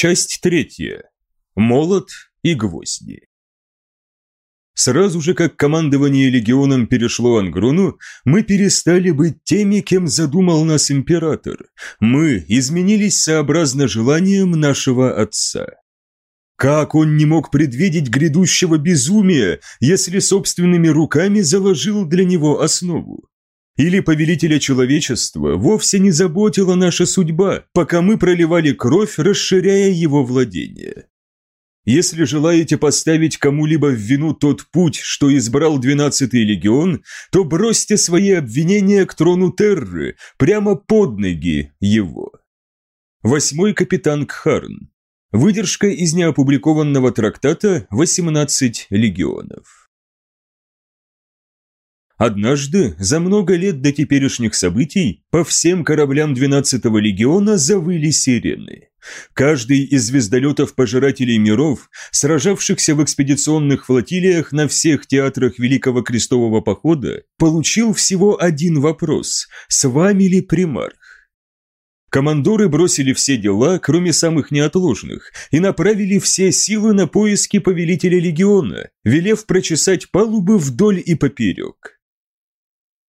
Часть третья. Молот и гвозди. Сразу же, как командование легионом перешло Ангруну, мы перестали быть теми, кем задумал нас император. Мы изменились сообразно желаниям нашего отца. Как он не мог предвидеть грядущего безумия, если собственными руками заложил для него основу? Или повелителя человечества вовсе не заботила наша судьба, пока мы проливали кровь, расширяя его владение? Если желаете поставить кому-либо в вину тот путь, что избрал 12-й легион, то бросьте свои обвинения к трону Терры, прямо под ноги его. Восьмой капитан Кхарн. Выдержка из неопубликованного трактата «18 легионов». Однажды, за много лет до теперешних событий, по всем кораблям 12-го легиона завыли сирены. Каждый из звездолетов пожирателей миров, сражавшихся в экспедиционных флотилиях на всех театрах Великого Крестового Похода, получил всего один вопрос – с вами ли примарх? Командоры бросили все дела, кроме самых неотложных, и направили все силы на поиски повелителя легиона, велев прочесать палубы вдоль и поперек.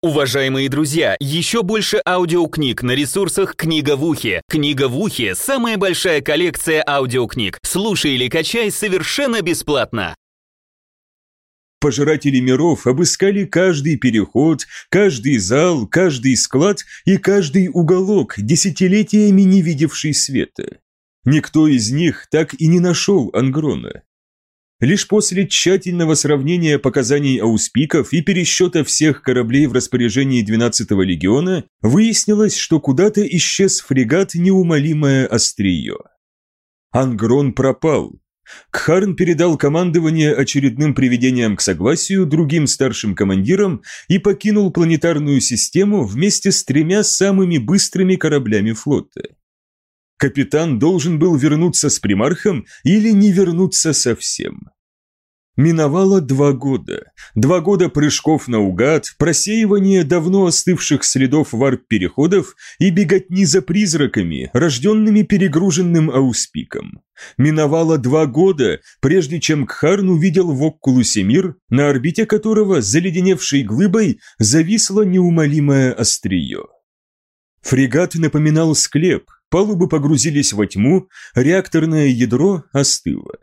Уважаемые друзья, еще больше аудиокниг на ресурсах «Книга в ухе». «Книга в ухе» — самая большая коллекция аудиокниг. Слушай или качай совершенно бесплатно. Пожиратели миров обыскали каждый переход, каждый зал, каждый склад и каждый уголок, десятилетиями не видевший света. Никто из них так и не нашел Ангрона. Лишь после тщательного сравнения показаний ауспиков и пересчета всех кораблей в распоряжении 12-го легиона выяснилось, что куда-то исчез фрегат «Неумолимое острие». Ангрон пропал. Кхарн передал командование очередным приведением к согласию другим старшим командирам и покинул планетарную систему вместе с тремя самыми быстрыми кораблями флота. Капитан должен был вернуться с примархом или не вернуться совсем. Миновало два года. Два года прыжков наугад, просеивания давно остывших следов варп-переходов и беготни за призраками, рожденными перегруженным ауспиком. Миновало два года, прежде чем Кхарн увидел в Оккулусе мир, на орбите которого, заледеневшей глыбой, зависло неумолимое острие. Фрегат напоминал склеп, Палубы погрузились во тьму, реакторное ядро остыло.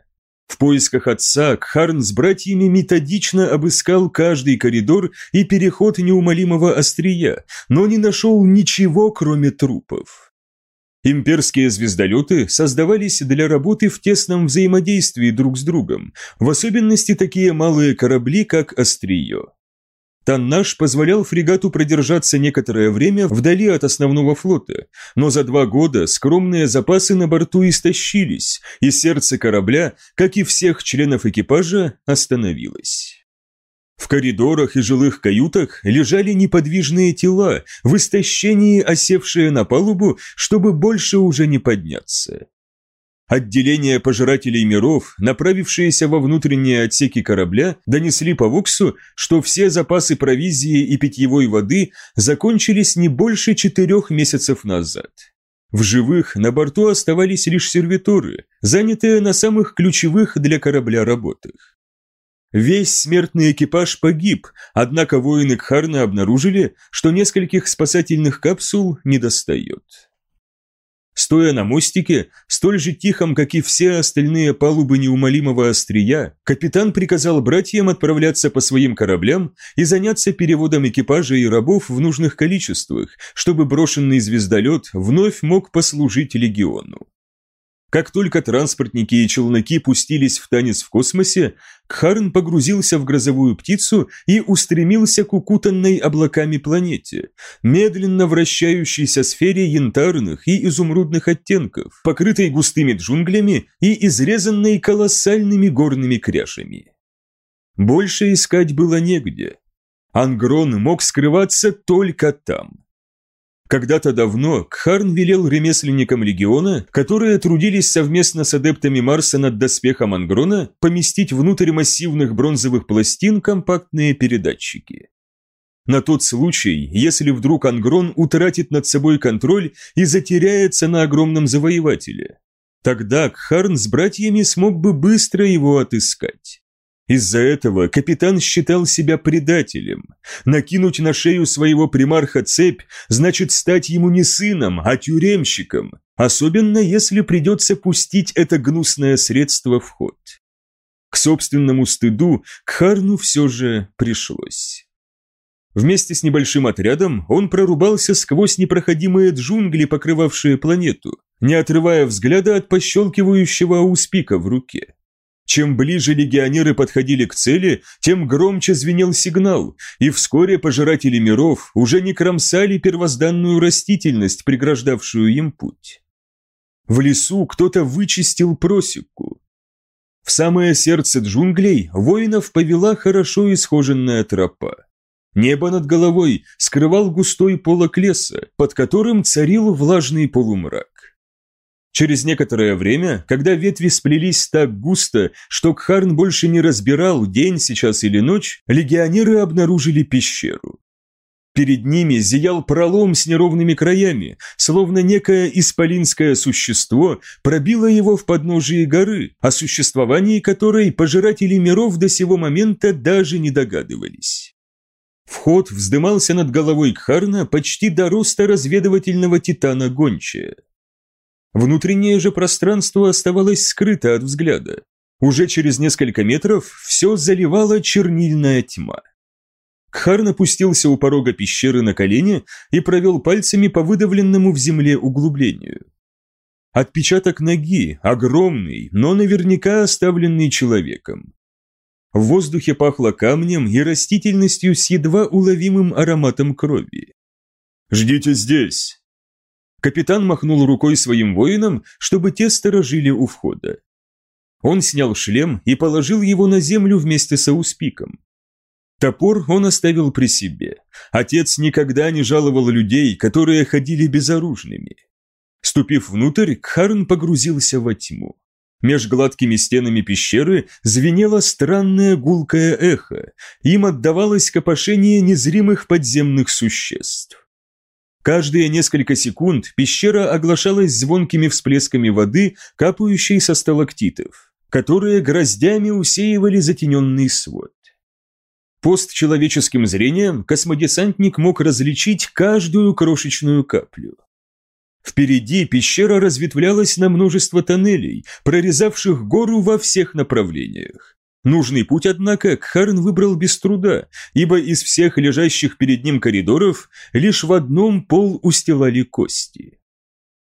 В поисках отца Кхарн с братьями методично обыскал каждый коридор и переход неумолимого острия, но не нашел ничего, кроме трупов. Имперские звездолеты создавались для работы в тесном взаимодействии друг с другом, в особенности такие малые корабли, как «Острие». Таннаж позволял фрегату продержаться некоторое время вдали от основного флота, но за два года скромные запасы на борту истощились, и сердце корабля, как и всех членов экипажа, остановилось. В коридорах и жилых каютах лежали неподвижные тела, в истощении осевшие на палубу, чтобы больше уже не подняться. Отделение пожирателей миров, направившиеся во внутренние отсеки корабля, донесли по Воксу, что все запасы провизии и питьевой воды закончились не больше четырех месяцев назад. В живых на борту оставались лишь сервиторы, занятые на самых ключевых для корабля работах. Весь смертный экипаж погиб, однако воины Кхарна обнаружили, что нескольких спасательных капсул недостает. Стоя на мостике, столь же тихом, как и все остальные палубы неумолимого острия, капитан приказал братьям отправляться по своим кораблям и заняться переводом экипажа и рабов в нужных количествах, чтобы брошенный звездолет вновь мог послужить легиону. Как только транспортники и челноки пустились в танец в космосе, Кхарн погрузился в грозовую птицу и устремился к укутанной облаками планете, медленно вращающейся сфере янтарных и изумрудных оттенков, покрытой густыми джунглями и изрезанной колоссальными горными кряжами. Больше искать было негде. Ангрон мог скрываться только там. Когда-то давно Кхарн велел ремесленникам легиона, которые трудились совместно с адептами Марса над доспехом Ангрона, поместить внутрь массивных бронзовых пластин компактные передатчики. На тот случай, если вдруг Ангрон утратит над собой контроль и затеряется на огромном завоевателе. Тогда Кхарн с братьями смог бы быстро его отыскать. Из-за этого капитан считал себя предателем. Накинуть на шею своего примарха цепь значит стать ему не сыном, а тюремщиком, особенно если придется пустить это гнусное средство в ход. К собственному стыду Кхарну все же пришлось. Вместе с небольшим отрядом он прорубался сквозь непроходимые джунгли, покрывавшие планету, не отрывая взгляда от пощелкивающего ауспика в руке. Чем ближе легионеры подходили к цели, тем громче звенел сигнал, и вскоре пожиратели миров уже не кромсали первозданную растительность, преграждавшую им путь. В лесу кто-то вычистил просеку. В самое сердце джунглей воинов повела хорошо исхоженная тропа. Небо над головой скрывал густой полок леса, под которым царил влажный полумрак. Через некоторое время, когда ветви сплелись так густо, что Кхарн больше не разбирал, день сейчас или ночь, легионеры обнаружили пещеру. Перед ними зиял пролом с неровными краями, словно некое исполинское существо пробило его в подножии горы, о существовании которой пожиратели миров до сего момента даже не догадывались. Вход вздымался над головой Кхарна почти до роста разведывательного титана Гончая. Внутреннее же пространство оставалось скрыто от взгляда. Уже через несколько метров все заливала чернильная тьма. Кхар опустился у порога пещеры на колени и провел пальцами по выдавленному в земле углублению. Отпечаток ноги, огромный, но наверняка оставленный человеком. В воздухе пахло камнем и растительностью с едва уловимым ароматом крови. «Ждите здесь», Капитан махнул рукой своим воинам, чтобы те сторожили у входа. Он снял шлем и положил его на землю вместе с ауспиком. Топор он оставил при себе. Отец никогда не жаловал людей, которые ходили безоружными. Ступив внутрь, Кхарн погрузился во тьму. Меж гладкими стенами пещеры звенело странное гулкое эхо, им отдавалось копошение незримых подземных существ. Каждые несколько секунд пещера оглашалась звонкими всплесками воды, капающей со сталактитов, которые гроздями усеивали затененный свод. Пост человеческим зрением космодесантник мог различить каждую крошечную каплю. Впереди пещера разветвлялась на множество тоннелей, прорезавших гору во всех направлениях. Нужный путь, однако, Кхарн выбрал без труда, ибо из всех лежащих перед ним коридоров лишь в одном пол устилали кости.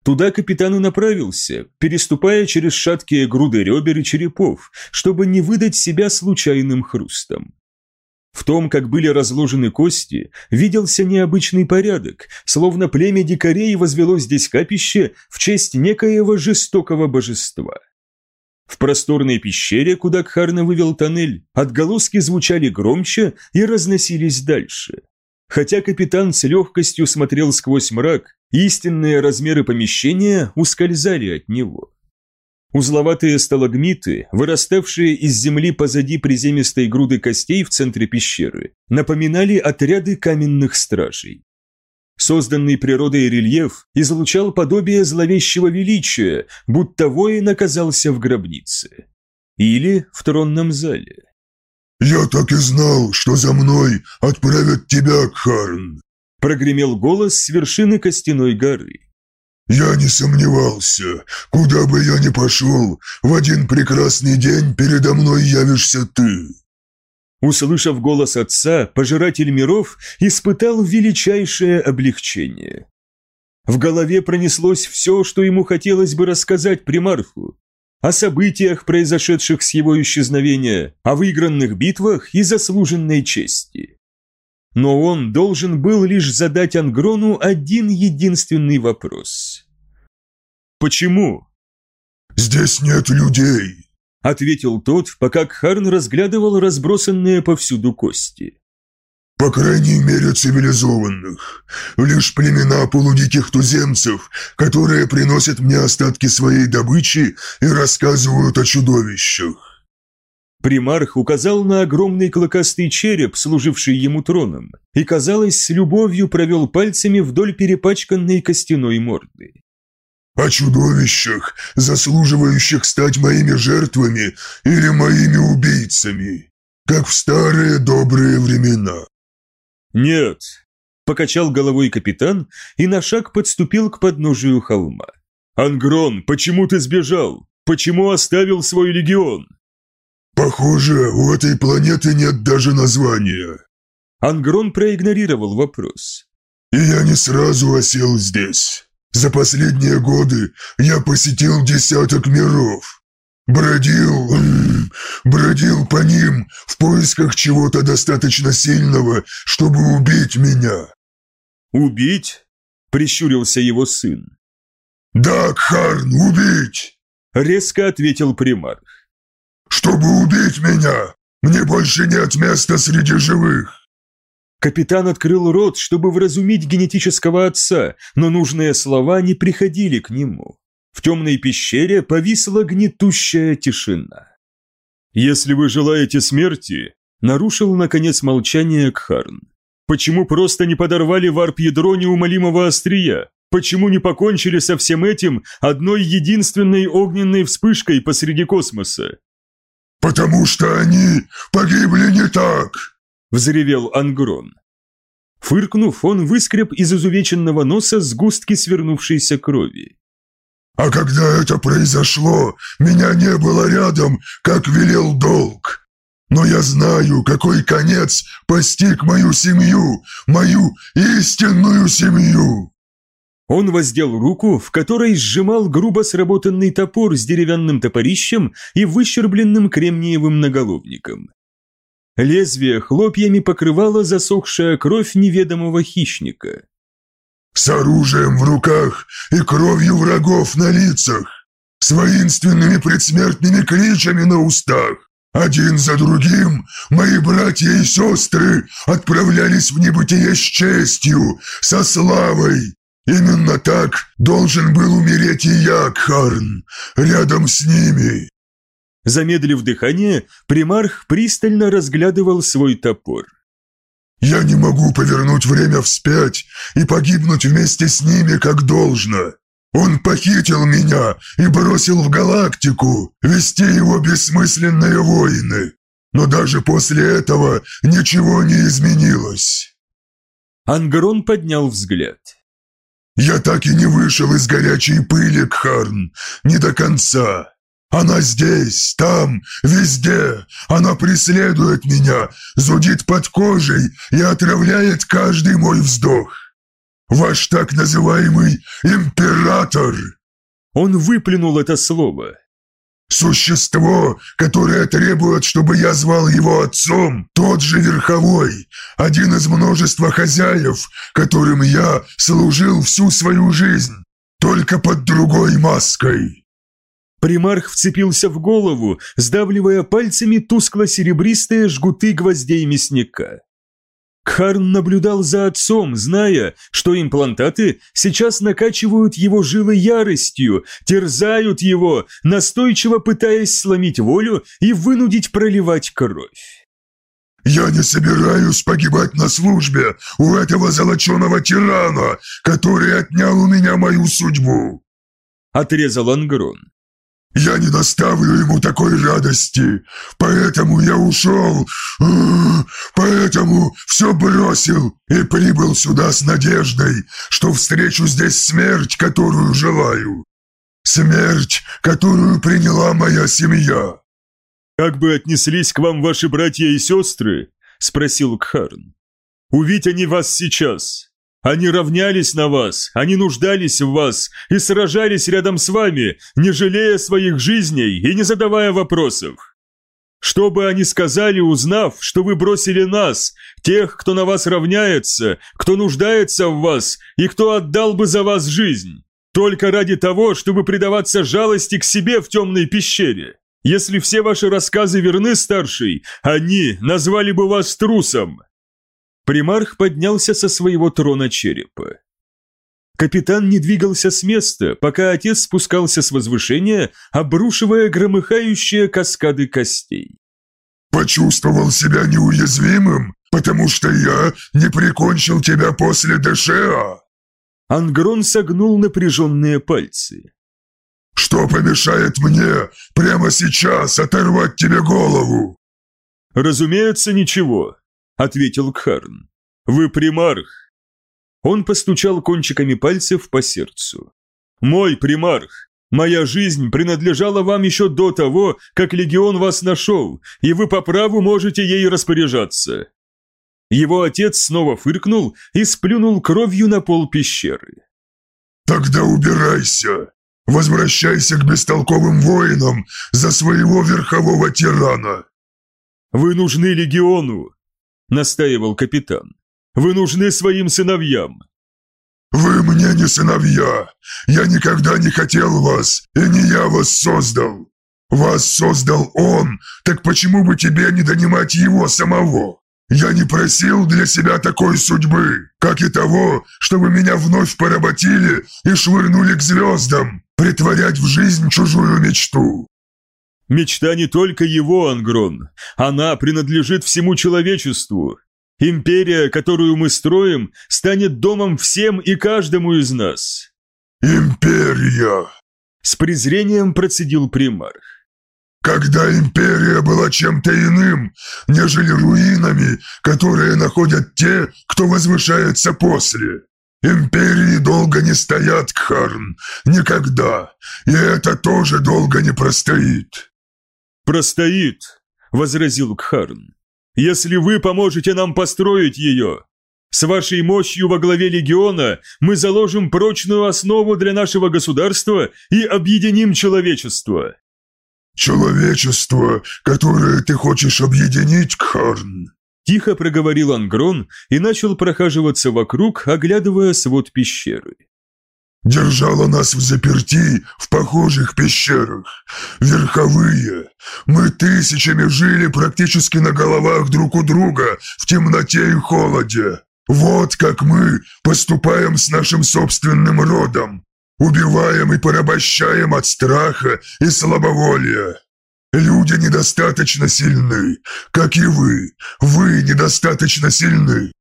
Туда капитан и направился, переступая через шаткие груды ребер и черепов, чтобы не выдать себя случайным хрустом. В том, как были разложены кости, виделся необычный порядок, словно племя дикарей возвело здесь капище в честь некоего жестокого божества. В просторной пещере, куда Кхарна вывел тоннель, отголоски звучали громче и разносились дальше. Хотя капитан с легкостью смотрел сквозь мрак, истинные размеры помещения ускользали от него. Узловатые сталагмиты, выраставшие из земли позади приземистой груды костей в центре пещеры, напоминали отряды каменных стражей. Созданный природой рельеф излучал подобие зловещего величия, будто воин оказался в гробнице. Или в тронном зале. «Я так и знал, что за мной отправят тебя, Кхарн!» Прогремел голос с вершины костяной горы. «Я не сомневался. Куда бы я ни пошел, в один прекрасный день передо мной явишься ты!» Услышав голос отца, пожиратель миров испытал величайшее облегчение. В голове пронеслось все, что ему хотелось бы рассказать примарху. О событиях, произошедших с его исчезновения, о выигранных битвах и заслуженной чести. Но он должен был лишь задать Ангрону один единственный вопрос. «Почему?» «Здесь нет людей», ответил тот, пока Кхарн разглядывал разбросанные повсюду кости. «По крайней мере цивилизованных. Лишь племена полудиких туземцев, которые приносят мне остатки своей добычи и рассказывают о чудовищах». Примарх указал на огромный клыкастый череп, служивший ему троном, и, казалось, с любовью провел пальцами вдоль перепачканной костяной морды. О чудовищах, заслуживающих стать моими жертвами или моими убийцами, как в старые добрые времена. Нет, покачал головой капитан и на шаг подступил к подножию холма. Ангрон, почему ты сбежал? Почему оставил свой легион? Похоже, у этой планеты нет даже названия. Ангрон проигнорировал вопрос. И я не сразу осел здесь. За последние годы я посетил десяток миров. Бродил, бродил по ним в поисках чего-то достаточно сильного, чтобы убить меня. Убить? Прищурился его сын. Да, Кхарн, убить! Резко ответил примарх. Чтобы убить меня, мне больше нет места среди живых. Капитан открыл рот, чтобы вразумить генетического отца, но нужные слова не приходили к нему. В темной пещере повисла гнетущая тишина. «Если вы желаете смерти», — нарушил, наконец, молчание Кхарн. «Почему просто не подорвали варп-ядро неумолимого острия? Почему не покончили со всем этим одной единственной огненной вспышкой посреди космоса?» «Потому что они погибли не так!» Взревел Ангрон. Фыркнув, он выскреб из изувеченного носа сгустки свернувшейся крови. «А когда это произошло, меня не было рядом, как велел долг. Но я знаю, какой конец постиг мою семью, мою истинную семью!» Он воздел руку, в которой сжимал грубо сработанный топор с деревянным топорищем и выщербленным кремниевым наголовником. Лезвие хлопьями покрывало засохшая кровь неведомого хищника. «С оружием в руках и кровью врагов на лицах, с воинственными предсмертными кличами на устах, один за другим мои братья и сестры отправлялись в небытие с честью, со славой. Именно так должен был умереть и я, Кхарн, рядом с ними. Замедлив дыхание, примарх пристально разглядывал свой топор. «Я не могу повернуть время вспять и погибнуть вместе с ними, как должно. Он похитил меня и бросил в галактику, вести его бессмысленные войны. Но даже после этого ничего не изменилось». Ангрон поднял взгляд. «Я так и не вышел из горячей пыли, Кхарн, не до конца. Она здесь, там, везде. Она преследует меня, зудит под кожей и отравляет каждый мой вздох. Ваш так называемый император. Он выплюнул это слово. Существо, которое требует, чтобы я звал его отцом, тот же Верховой, один из множества хозяев, которым я служил всю свою жизнь, только под другой маской. Примарх вцепился в голову, сдавливая пальцами тускло-серебристые жгуты гвоздей мясника. Кхарн наблюдал за отцом, зная, что имплантаты сейчас накачивают его жилы яростью, терзают его, настойчиво пытаясь сломить волю и вынудить проливать кровь. «Я не собираюсь погибать на службе у этого золоченого тирана, который отнял у меня мою судьбу!» Отрезал Ангрон. Я не доставлю ему такой радости, поэтому я ушел, поэтому все бросил и прибыл сюда с надеждой, что встречу здесь смерть, которую желаю. Смерть, которую приняла моя семья. «Как бы отнеслись к вам ваши братья и сестры?» – спросил Кхарн. «Увидь они вас сейчас. Они равнялись на вас, они нуждались в вас и сражались рядом с вами, не жалея своих жизней и не задавая вопросов. Что бы они сказали, узнав, что вы бросили нас, тех, кто на вас равняется, кто нуждается в вас и кто отдал бы за вас жизнь, только ради того, чтобы предаваться жалости к себе в темной пещере? Если все ваши рассказы верны, старший, они назвали бы вас трусом, Примарх поднялся со своего трона черепа. Капитан не двигался с места, пока отец спускался с возвышения, обрушивая громыхающие каскады костей. «Почувствовал себя неуязвимым, потому что я не прикончил тебя после ДША?» Ангрон согнул напряженные пальцы. «Что помешает мне прямо сейчас оторвать тебе голову?» «Разумеется, ничего», — ответил Кхарн. «Вы примарх». Он постучал кончиками пальцев по сердцу. «Мой примарх, моя жизнь принадлежала вам еще до того, как легион вас нашел, и вы по праву можете ей распоряжаться». Его отец снова фыркнул и сплюнул кровью на пол пещеры. «Тогда убирайся! Возвращайся к бестолковым воинам за своего верхового тирана!» «Вы нужны легиону!» – настаивал капитан. «Вы нужны своим сыновьям!» «Вы мне не сыновья! Я никогда не хотел вас, и не я вас создал! Вас создал он, так почему бы тебе не донимать его самого?» Я не просил для себя такой судьбы, как и того, чтобы меня вновь поработили и швырнули к звездам, притворять в жизнь чужую мечту. Мечта не только его, Ангрон. Она принадлежит всему человечеству. Империя, которую мы строим, станет домом всем и каждому из нас. Империя! С презрением процедил примарх. Когда империя была чем-то иным, нежели руинами, которые находят те, кто возвышается после. Империи долго не стоят, Кхарн, никогда, и это тоже долго не простоит. «Простоит», — возразил Кхарн, — «если вы поможете нам построить ее. С вашей мощью во главе легиона мы заложим прочную основу для нашего государства и объединим человечество». «Человечество, которое ты хочешь объединить, Кхарн!» Тихо проговорил Ангрон и начал прохаживаться вокруг, оглядывая свод пещеры. «Держала нас в заперти в похожих пещерах. Верховые. Мы тысячами жили практически на головах друг у друга в темноте и холоде. Вот как мы поступаем с нашим собственным родом, Убиваем и порабощаем от страха и слабоволия. Люди недостаточно сильны, как и вы. Вы недостаточно сильны.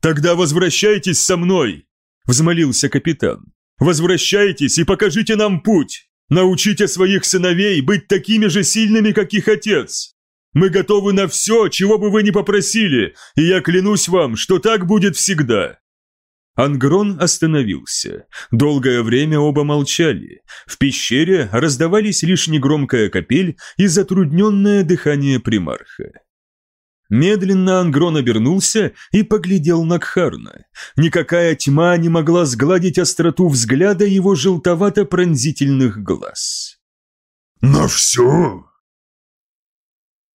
Тогда возвращайтесь со мной, взмолился капитан. Возвращайтесь и покажите нам путь. Научите своих сыновей быть такими же сильными, как их отец. Мы готовы на все, чего бы вы ни попросили, и я клянусь вам, что так будет всегда. Ангрон остановился. Долгое время оба молчали. В пещере раздавались лишь негромкая капель и затрудненное дыхание примарха. Медленно Ангрон обернулся и поглядел на Кхарна. Никакая тьма не могла сгладить остроту взгляда его желтовато-пронзительных глаз. «На все?»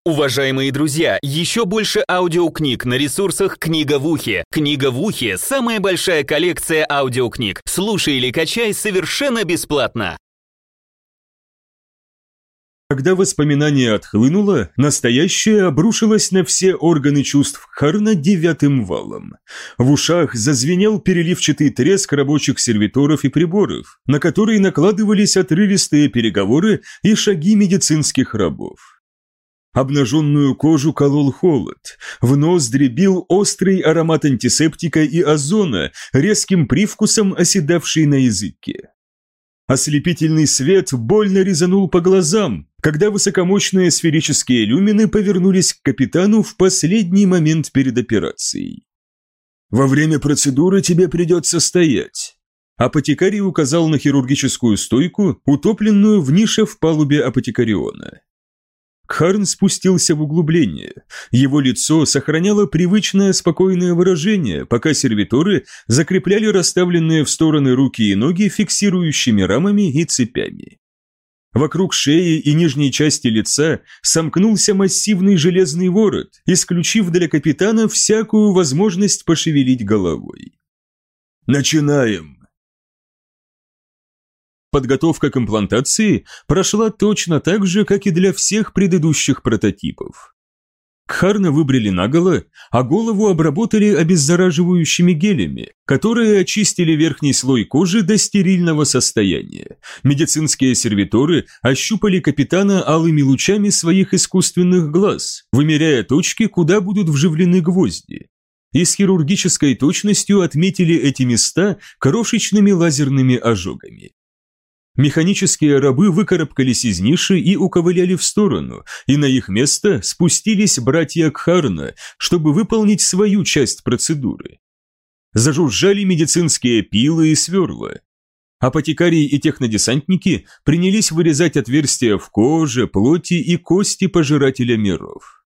Уважаемые друзья, еще больше аудиокниг на ресурсах «Книга в ухе». «Книга в ухе» — самая большая коллекция аудиокниг. Слушай или качай совершенно бесплатно. Когда воспоминание отхлынуло, настоящее обрушилось на все органы чувств Харна девятым валом. В ушах зазвенел переливчатый треск рабочих сервиторов и приборов, на которые накладывались отрывистые переговоры и шаги медицинских рабов. Обнаженную кожу колол холод, в нос дребил острый аромат антисептика и озона, резким привкусом оседавший на языке. Ослепительный свет больно резанул по глазам, когда высокомощные сферические люмины повернулись к капитану в последний момент перед операцией. «Во время процедуры тебе придется стоять», Апотекарий указал на хирургическую стойку, утопленную в нише в палубе апотекариона. Кхарн спустился в углубление. Его лицо сохраняло привычное спокойное выражение, пока сервиторы закрепляли расставленные в стороны руки и ноги фиксирующими рамами и цепями. Вокруг шеи и нижней части лица сомкнулся массивный железный ворот, исключив для капитана всякую возможность пошевелить головой. «Начинаем!» Подготовка к имплантации прошла точно так же, как и для всех предыдущих прототипов. Кхарна выбрили наголо, а голову обработали обеззараживающими гелями, которые очистили верхний слой кожи до стерильного состояния. Медицинские сервиторы ощупали капитана алыми лучами своих искусственных глаз, вымеряя точки, куда будут вживлены гвозди. и с хирургической точностью отметили эти места крошечными лазерными ожогами. Механические рабы выкарабкались из ниши и уковыляли в сторону, и на их место спустились братья Кхарна, чтобы выполнить свою часть процедуры. Зажужжали медицинские пилы и сверла. Апотекарии и технодесантники принялись вырезать отверстия в коже, плоти и кости пожирателя миров.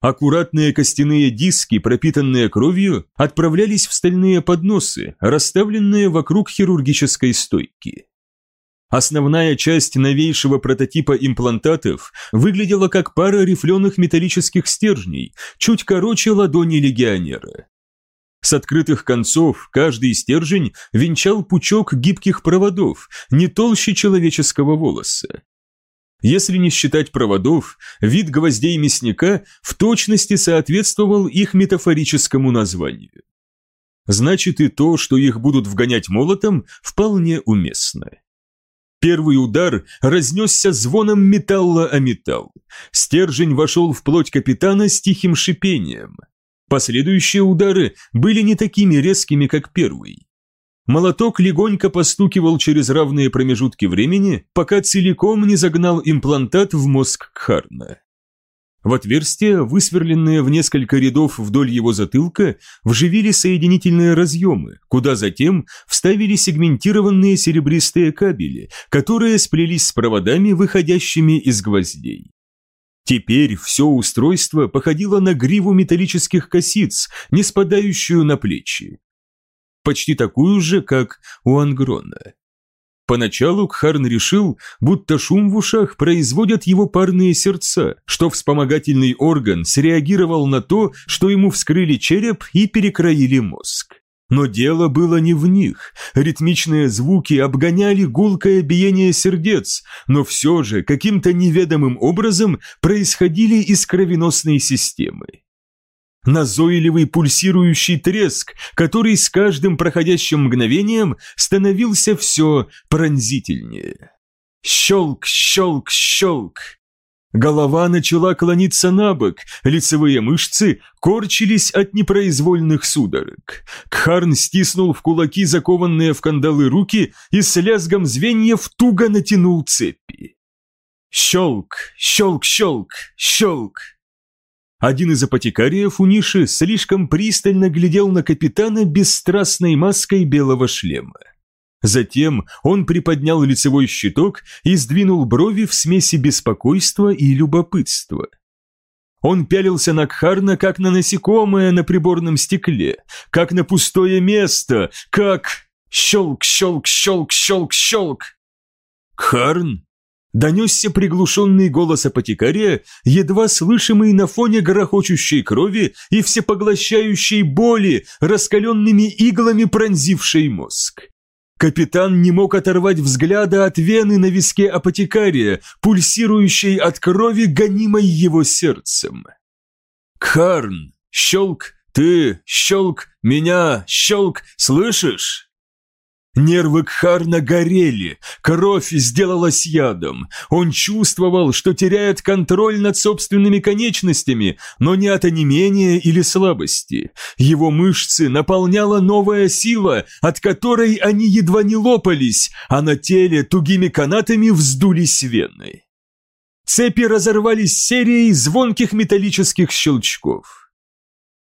Аккуратные костяные диски, пропитанные кровью, отправлялись в стальные подносы, расставленные вокруг хирургической стойки. Основная часть новейшего прототипа имплантатов выглядела как пара рифленых металлических стержней, чуть короче ладони легионера. С открытых концов каждый стержень венчал пучок гибких проводов, не толще человеческого волоса. Если не считать проводов, вид гвоздей мясника в точности соответствовал их метафорическому названию. Значит и то, что их будут вгонять молотом, вполне уместно. Первый удар разнесся звоном металла о металл. Стержень вошел в плоть капитана с тихим шипением – Последующие удары были не такими резкими, как первый. Молоток легонько постукивал через равные промежутки времени, пока целиком не загнал имплантат в мозг Кхарна. В отверстие, высверленные в несколько рядов вдоль его затылка, вживили соединительные разъемы, куда затем вставили сегментированные серебристые кабели, которые сплелись с проводами, выходящими из гвоздей. Теперь все устройство походило на гриву металлических косиц, не спадающую на плечи. Почти такую же, как у Ангрона. Поначалу Кхарн решил, будто шум в ушах производят его парные сердца, что вспомогательный орган среагировал на то, что ему вскрыли череп и перекроили мозг. Но дело было не в них. Ритмичные звуки обгоняли гулкое биение сердец, но все же каким-то неведомым образом происходили из кровеносной системы. Назойливый пульсирующий треск, который с каждым проходящим мгновением становился все пронзительнее. Щелк, щелк, щелк. Голова начала клониться на бок, лицевые мышцы корчились от непроизвольных судорог. Кхарн стиснул в кулаки закованные в кандалы руки и с лязгом звеньев туго натянул цепи. Щелк, щелк, щелк, щелк. Один из апотекариев у ниши слишком пристально глядел на капитана бесстрастной маской белого шлема. Затем он приподнял лицевой щиток и сдвинул брови в смеси беспокойства и любопытства. Он пялился на Кхарна, как на насекомое на приборном стекле, как на пустое место, как... Щелк, щелк, щелк, щелк, щелк. «Кхарн?» Донесся приглушенный голос апотекария, едва слышимый на фоне грохочущей крови и всепоглощающей боли, раскаленными иглами пронзившей мозг. Капитан не мог оторвать взгляда от вены на виске апотекария, пульсирующей от крови, гонимой его сердцем. «Кхарн! Щелк! Ты! Щелк! Меня! Щелк! Слышишь?» Нервы Кхарна горели, кровь сделалась ядом. Он чувствовал, что теряет контроль над собственными конечностями, но не от онемения или слабости. Его мышцы наполняла новая сила, от которой они едва не лопались, а на теле тугими канатами вздулись вены. Цепи разорвались серией звонких металлических щелчков.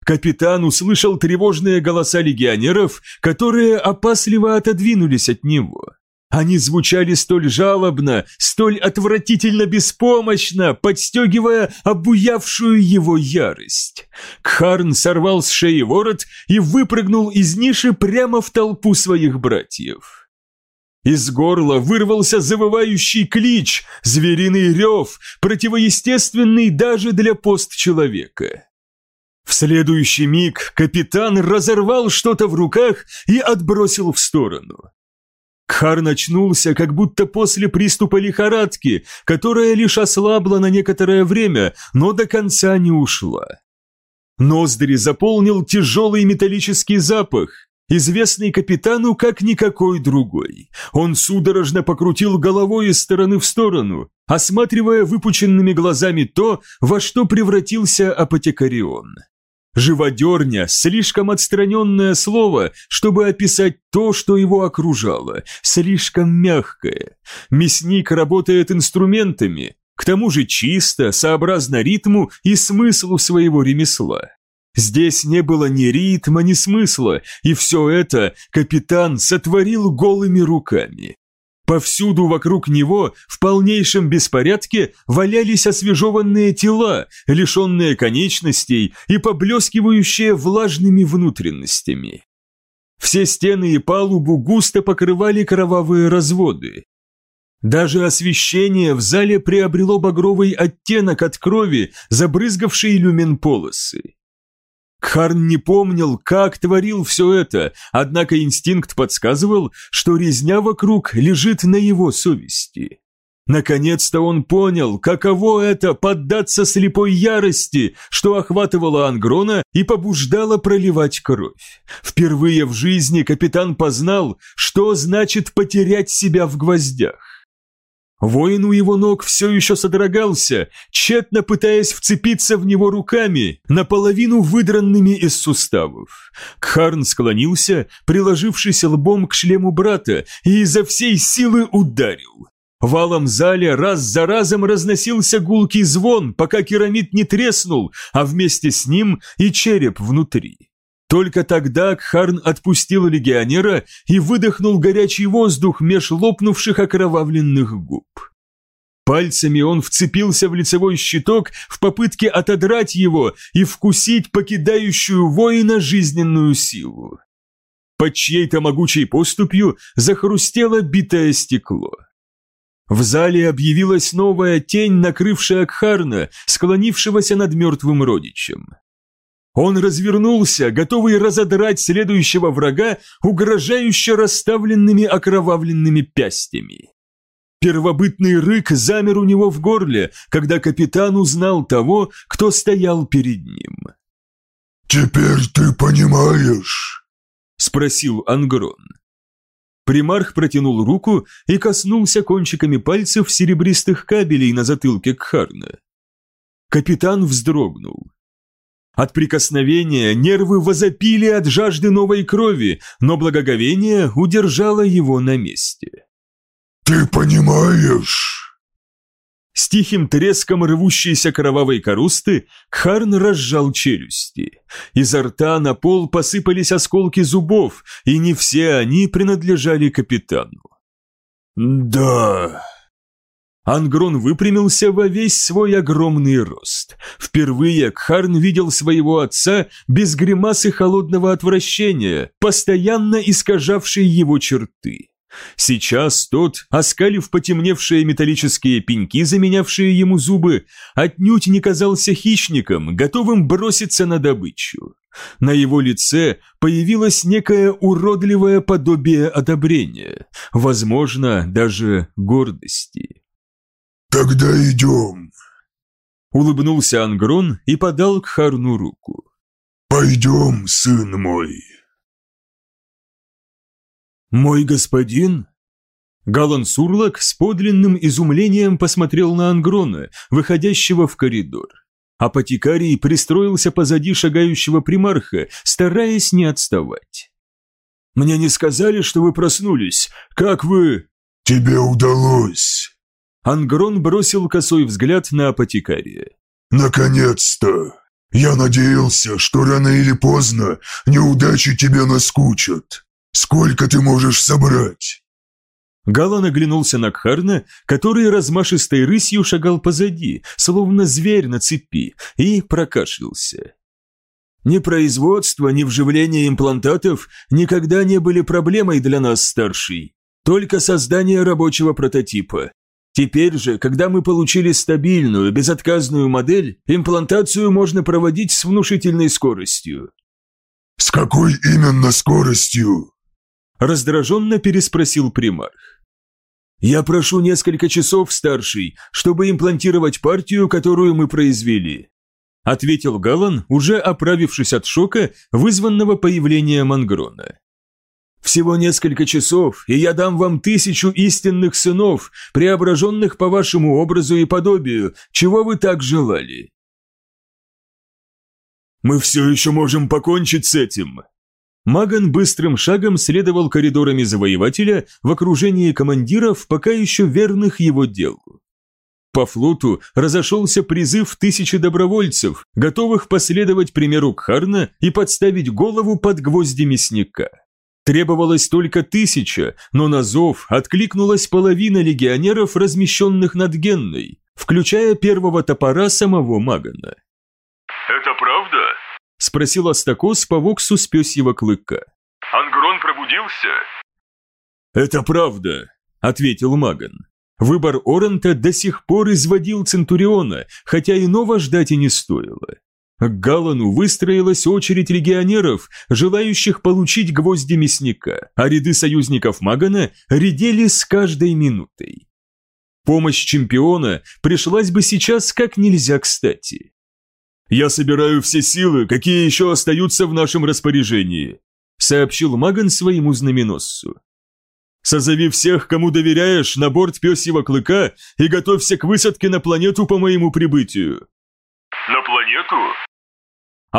Капитан услышал тревожные голоса легионеров, которые опасливо отодвинулись от него. Они звучали столь жалобно, столь отвратительно беспомощно, подстегивая обуявшую его ярость. Кхарн сорвал с шеи ворот и выпрыгнул из ниши прямо в толпу своих братьев. Из горла вырвался завывающий клич, звериный рев, противоестественный даже для постчеловека. В следующий миг капитан разорвал что-то в руках и отбросил в сторону. Кхар начнулся, как будто после приступа лихорадки, которая лишь ослабла на некоторое время, но до конца не ушла. Ноздри заполнил тяжелый металлический запах, известный капитану как никакой другой. Он судорожно покрутил головой из стороны в сторону, осматривая выпученными глазами то, во что превратился апотекарион. Живодерня – слишком отстраненное слово, чтобы описать то, что его окружало, слишком мягкое. Мясник работает инструментами, к тому же чисто, сообразно ритму и смыслу своего ремесла. Здесь не было ни ритма, ни смысла, и все это капитан сотворил голыми руками. Повсюду вокруг него в полнейшем беспорядке валялись освежеванные тела, лишенные конечностей и поблескивающие влажными внутренностями. Все стены и палубу густо покрывали кровавые разводы. Даже освещение в зале приобрело багровый оттенок от крови, забрызгавшей люмен полосы. Кхарн не помнил, как творил все это, однако инстинкт подсказывал, что резня вокруг лежит на его совести. Наконец-то он понял, каково это поддаться слепой ярости, что охватывало Ангрона и побуждало проливать кровь. Впервые в жизни капитан познал, что значит потерять себя в гвоздях. Воин у его ног все еще содрогался, тщетно пытаясь вцепиться в него руками, наполовину выдранными из суставов. Кхарн склонился, приложившись лбом к шлему брата, и изо всей силы ударил. В алом зале раз за разом разносился гулкий звон, пока керамид не треснул, а вместе с ним и череп внутри. Только тогда Кхарн отпустил легионера и выдохнул горячий воздух меж лопнувших окровавленных губ. Пальцами он вцепился в лицевой щиток в попытке отодрать его и вкусить покидающую воина жизненную силу. Под чьей-то могучей поступью захрустело битое стекло. В зале объявилась новая тень, накрывшая Кхарна, склонившегося над мертвым родичем. Он развернулся, готовый разодрать следующего врага, угрожающе расставленными окровавленными пястями. Первобытный рык замер у него в горле, когда капитан узнал того, кто стоял перед ним. «Теперь ты понимаешь?» – спросил Ангрон. Примарх протянул руку и коснулся кончиками пальцев серебристых кабелей на затылке Кхарна. Капитан вздрогнул. От прикосновения нервы возопили от жажды новой крови, но благоговение удержало его на месте. «Ты понимаешь?» С тихим треском рвущейся кровавой корусты Кхарн разжал челюсти. Изо рта на пол посыпались осколки зубов, и не все они принадлежали капитану. «Да...» Ангрон выпрямился во весь свой огромный рост. Впервые Кхарн видел своего отца без гримасы холодного отвращения, постоянно искажавшей его черты. Сейчас тот, оскалив потемневшие металлические пеньки, заменявшие ему зубы, отнюдь не казался хищником, готовым броситься на добычу. На его лице появилось некое уродливое подобие одобрения, возможно, даже гордости. «Тогда идем!» Улыбнулся Ангрон и подал к Харну руку. «Пойдем, сын мой!» «Мой господин?» Галан Сурлок с подлинным изумлением посмотрел на Ангрона, выходящего в коридор. Апотекарий пристроился позади шагающего примарха, стараясь не отставать. «Мне не сказали, что вы проснулись. Как вы...» «Тебе удалось!» Ангрон бросил косой взгляд на апотекария. «Наконец-то! Я надеялся, что рано или поздно неудачи тебе наскучат. Сколько ты можешь собрать?» Галан оглянулся на Кхарна, который размашистой рысью шагал позади, словно зверь на цепи, и прокашлялся. Ни производство, ни вживление имплантатов никогда не были проблемой для нас, старший. Только создание рабочего прототипа. Теперь же, когда мы получили стабильную, безотказную модель, имплантацию можно проводить с внушительной скоростью. «С какой именно скоростью?» Раздраженно переспросил примарх. «Я прошу несколько часов, старший, чтобы имплантировать партию, которую мы произвели», ответил Галан, уже оправившись от шока, вызванного появлением Мангрона. Всего несколько часов, и я дам вам тысячу истинных сынов, преображенных по вашему образу и подобию, чего вы так желали. Мы все еще можем покончить с этим!» Маган быстрым шагом следовал коридорами завоевателя в окружении командиров, пока еще верных его делу. По флоту разошелся призыв тысячи добровольцев, готовых последовать примеру Кхарна и подставить голову под гвозди мясника. Требовалось только тысяча, но на зов откликнулась половина легионеров, размещенных над Генной, включая первого топора самого Магана. «Это правда?» – спросил Астакос по воксу с пёсьего клыка. «Ангрон пробудился?» «Это правда», – ответил Маган. Выбор Орента до сих пор изводил Центуриона, хотя иного ждать и не стоило. К Галану выстроилась очередь легионеров, желающих получить гвозди мясника, а ряды союзников Магана редели с каждой минутой. Помощь чемпиона пришлась бы сейчас как нельзя кстати. «Я собираю все силы, какие еще остаются в нашем распоряжении», сообщил Маган своему знаменосцу. Созови всех, кому доверяешь, на борт пёсьего клыка и готовься к высадке на планету по моему прибытию». «На планету?»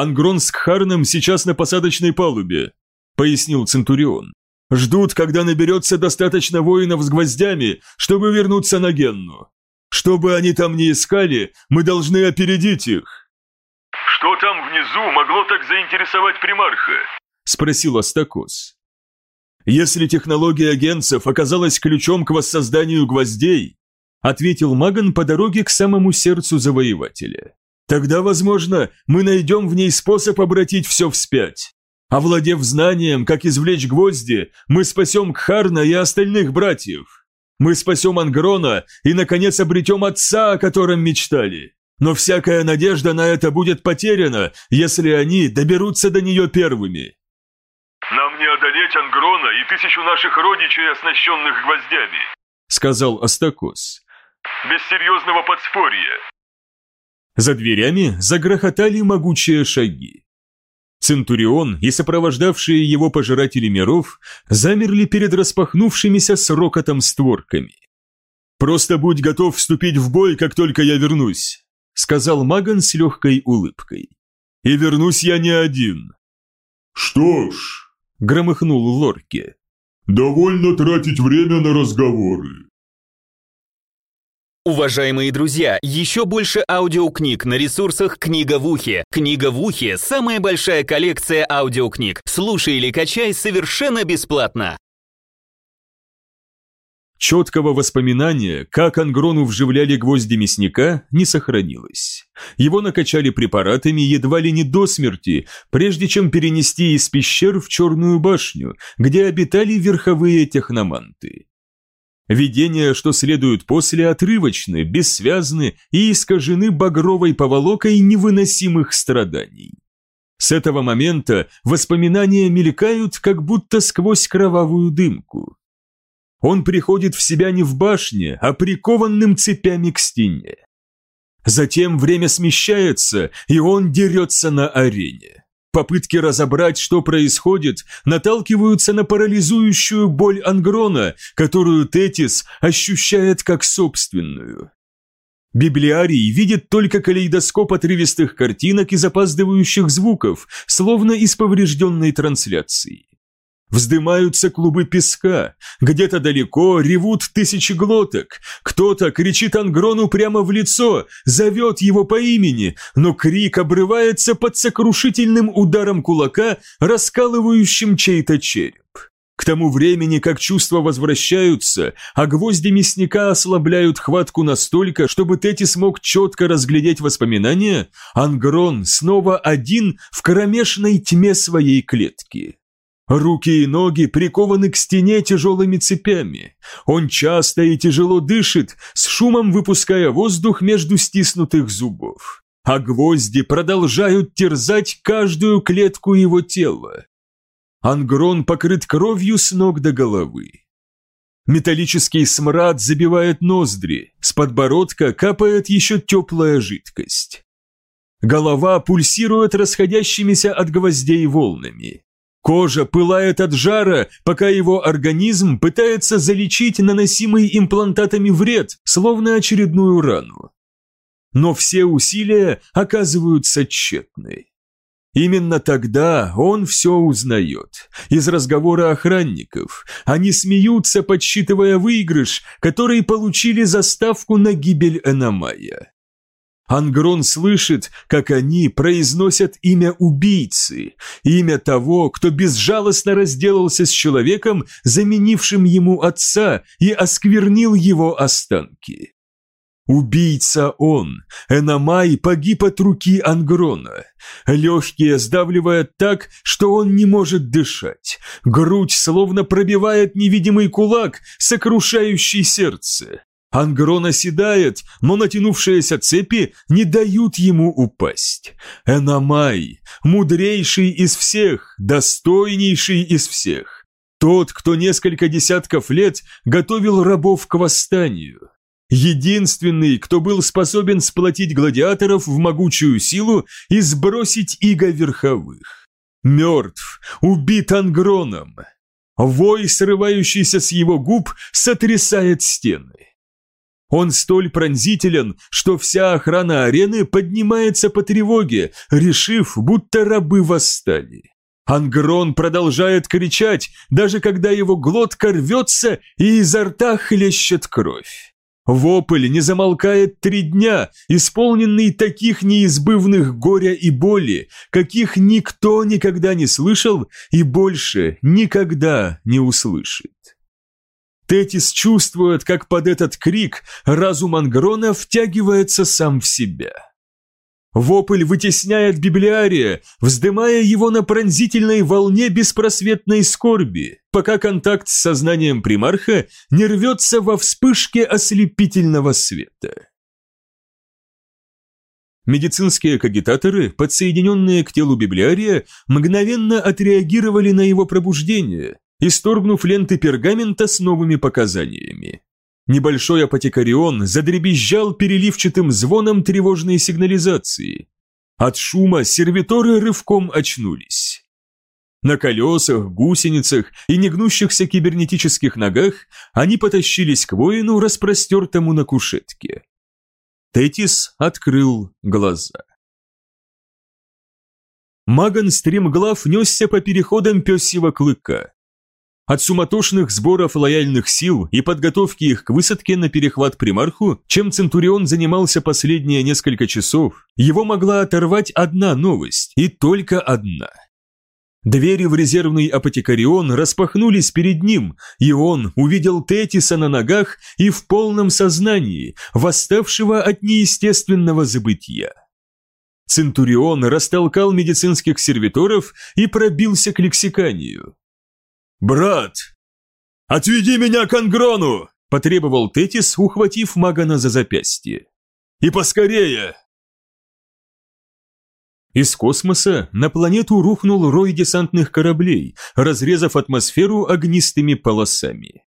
«Ангрон с Кхарном сейчас на посадочной палубе», — пояснил Центурион. «Ждут, когда наберется достаточно воинов с гвоздями, чтобы вернуться на Генну. Что бы они там ни искали, мы должны опередить их». «Что там внизу могло так заинтересовать примарха?» — спросил Астакос. Если технология агентцев оказалась ключом к воссозданию гвоздей, ответил Маган по дороге к самому сердцу завоевателя. Тогда, возможно, мы найдем в ней способ обратить все вспять. Овладев знанием, как извлечь гвозди, мы спасем Кхарна и остальных братьев. Мы спасем Ангрона и, наконец, обретем отца, о котором мечтали. Но всякая надежда на это будет потеряна, если они доберутся до нее первыми. «Нам не одолеть Ангрона и тысячу наших родичей, оснащенных гвоздями», — сказал Астакос. «Без серьезного подспорья». За дверями загрохотали могучие шаги. Центурион и сопровождавшие его пожиратели миров замерли перед распахнувшимися с рокотом створками. «Просто будь готов вступить в бой, как только я вернусь», — сказал Маган с легкой улыбкой. «И вернусь я не один». «Что ж», – громыхнул Лорки. «Довольно тратить время на разговоры». Уважаемые друзья, еще больше аудиокниг на ресурсах «Книга в ухе». «Книга в ухе» — самая большая коллекция аудиокниг. Слушай или качай совершенно бесплатно. Четкого воспоминания, как Ангрону вживляли гвозди мясника, не сохранилось. Его накачали препаратами едва ли не до смерти, прежде чем перенести из пещер в Черную башню, где обитали верховые техноманты. Видения, что следуют после, отрывочны, бессвязны и искажены багровой поволокой невыносимых страданий. С этого момента воспоминания мелькают, как будто сквозь кровавую дымку. Он приходит в себя не в башне, а прикованным цепями к стене. Затем время смещается, и он дерется на арене. Попытки разобрать, что происходит, наталкиваются на парализующую боль Ангрона, которую Тетис ощущает как собственную. Библиарий видит только калейдоскоп отрывистых картинок и запаздывающих звуков, словно из поврежденной трансляции. Вздымаются клубы песка, где-то далеко ревут тысячи глоток, кто-то кричит Ангрону прямо в лицо, зовет его по имени, но крик обрывается под сокрушительным ударом кулака, раскалывающим чей-то череп. К тому времени, как чувства возвращаются, а гвозди мясника ослабляют хватку настолько, чтобы Тети смог четко разглядеть воспоминания, Ангрон снова один в кромешной тьме своей клетки. Руки и ноги прикованы к стене тяжелыми цепями. Он часто и тяжело дышит, с шумом выпуская воздух между стиснутых зубов. А гвозди продолжают терзать каждую клетку его тела. Ангрон покрыт кровью с ног до головы. Металлический смрад забивает ноздри, с подбородка капает еще теплая жидкость. Голова пульсирует расходящимися от гвоздей волнами. Кожа пылает от жара, пока его организм пытается залечить наносимый имплантатами вред, словно очередную рану. Но все усилия оказываются тщетны. Именно тогда он все узнает. Из разговора охранников. Они смеются, подсчитывая выигрыш, который получили за ставку на гибель Эномая. Ангрон слышит, как они произносят имя убийцы, имя того, кто безжалостно разделался с человеком, заменившим ему отца, и осквернил его останки. Убийца он. Эномай погиб от руки Ангрона. Легкие сдавливает так, что он не может дышать. Грудь словно пробивает невидимый кулак, сокрушающий сердце. Ангрон оседает, но натянувшиеся цепи не дают ему упасть. Эномай, мудрейший из всех, достойнейший из всех. Тот, кто несколько десятков лет готовил рабов к восстанию. Единственный, кто был способен сплотить гладиаторов в могучую силу и сбросить иго верховых. Мертв, убит ангроном. Вой, срывающийся с его губ, сотрясает стены. Он столь пронзителен, что вся охрана арены поднимается по тревоге, решив, будто рабы восстали. Ангрон продолжает кричать, даже когда его глотка рвется и изо рта хлещет кровь. Вопль не замолкает три дня, исполненный таких неизбывных горя и боли, каких никто никогда не слышал и больше никогда не услышит. Тетис чувствует, как под этот крик разум Ангрона втягивается сам в себя. Вопль вытесняет библиария, вздымая его на пронзительной волне беспросветной скорби, пока контакт с сознанием примарха не рвется во вспышке ослепительного света. Медицинские кагитаторы, подсоединенные к телу библиария, мгновенно отреагировали на его пробуждение, исторгнув ленты пергамента с новыми показаниями. Небольшой апотекарион задребезжал переливчатым звоном тревожной сигнализации. От шума сервиторы рывком очнулись. На колесах, гусеницах и негнущихся кибернетических ногах они потащились к воину, распростертому на кушетке. Тетис открыл глаза. Маган стремглав несся по переходам пёсьего клыка. От суматошных сборов лояльных сил и подготовки их к высадке на перехват примарху, чем Центурион занимался последние несколько часов, его могла оторвать одна новость, и только одна. Двери в резервный апотекарион распахнулись перед ним, и он увидел Тетиса на ногах и в полном сознании, восставшего от неестественного забытия. Центурион растолкал медицинских сервиторов и пробился к лексиканию. «Брат! Отведи меня к Ангрону!» – потребовал Тетис, ухватив Магана за запястье. «И поскорее!» Из космоса на планету рухнул рой десантных кораблей, разрезав атмосферу огнистыми полосами.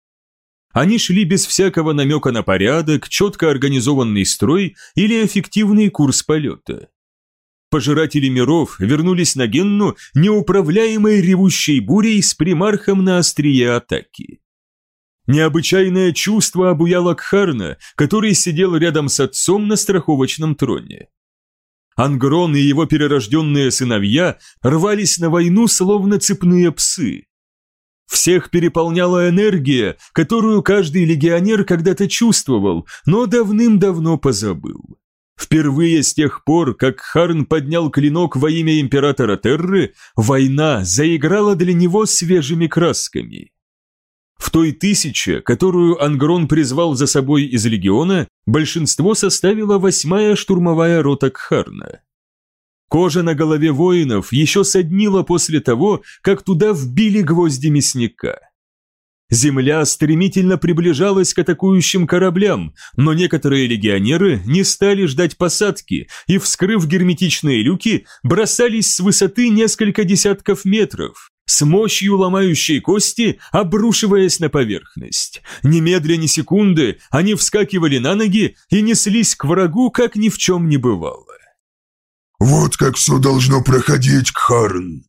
Они шли без всякого намека на порядок, четко организованный строй или эффективный курс полета. Пожиратели миров вернулись на Генну неуправляемой ревущей бурей с примархом на острие атаки. Необычайное чувство обуяло Кхарна, который сидел рядом с отцом на страховочном троне. Ангрон и его перерожденные сыновья рвались на войну, словно цепные псы. Всех переполняла энергия, которую каждый легионер когда-то чувствовал, но давным-давно позабыл. Впервые с тех пор, как Харн поднял клинок во имя императора Терры, война заиграла для него свежими красками. В той тысяче, которую Ангрон призвал за собой из легиона, большинство составила восьмая штурмовая рота Кхарна. Кожа на голове воинов еще соднила после того, как туда вбили гвозди мясника. Земля стремительно приближалась к атакующим кораблям, но некоторые легионеры не стали ждать посадки и, вскрыв герметичные люки, бросались с высоты несколько десятков метров, с мощью ломающей кости, обрушиваясь на поверхность. Немедля ни секунды они вскакивали на ноги и неслись к врагу, как ни в чем не бывало. «Вот как все должно проходить, Кхарн!»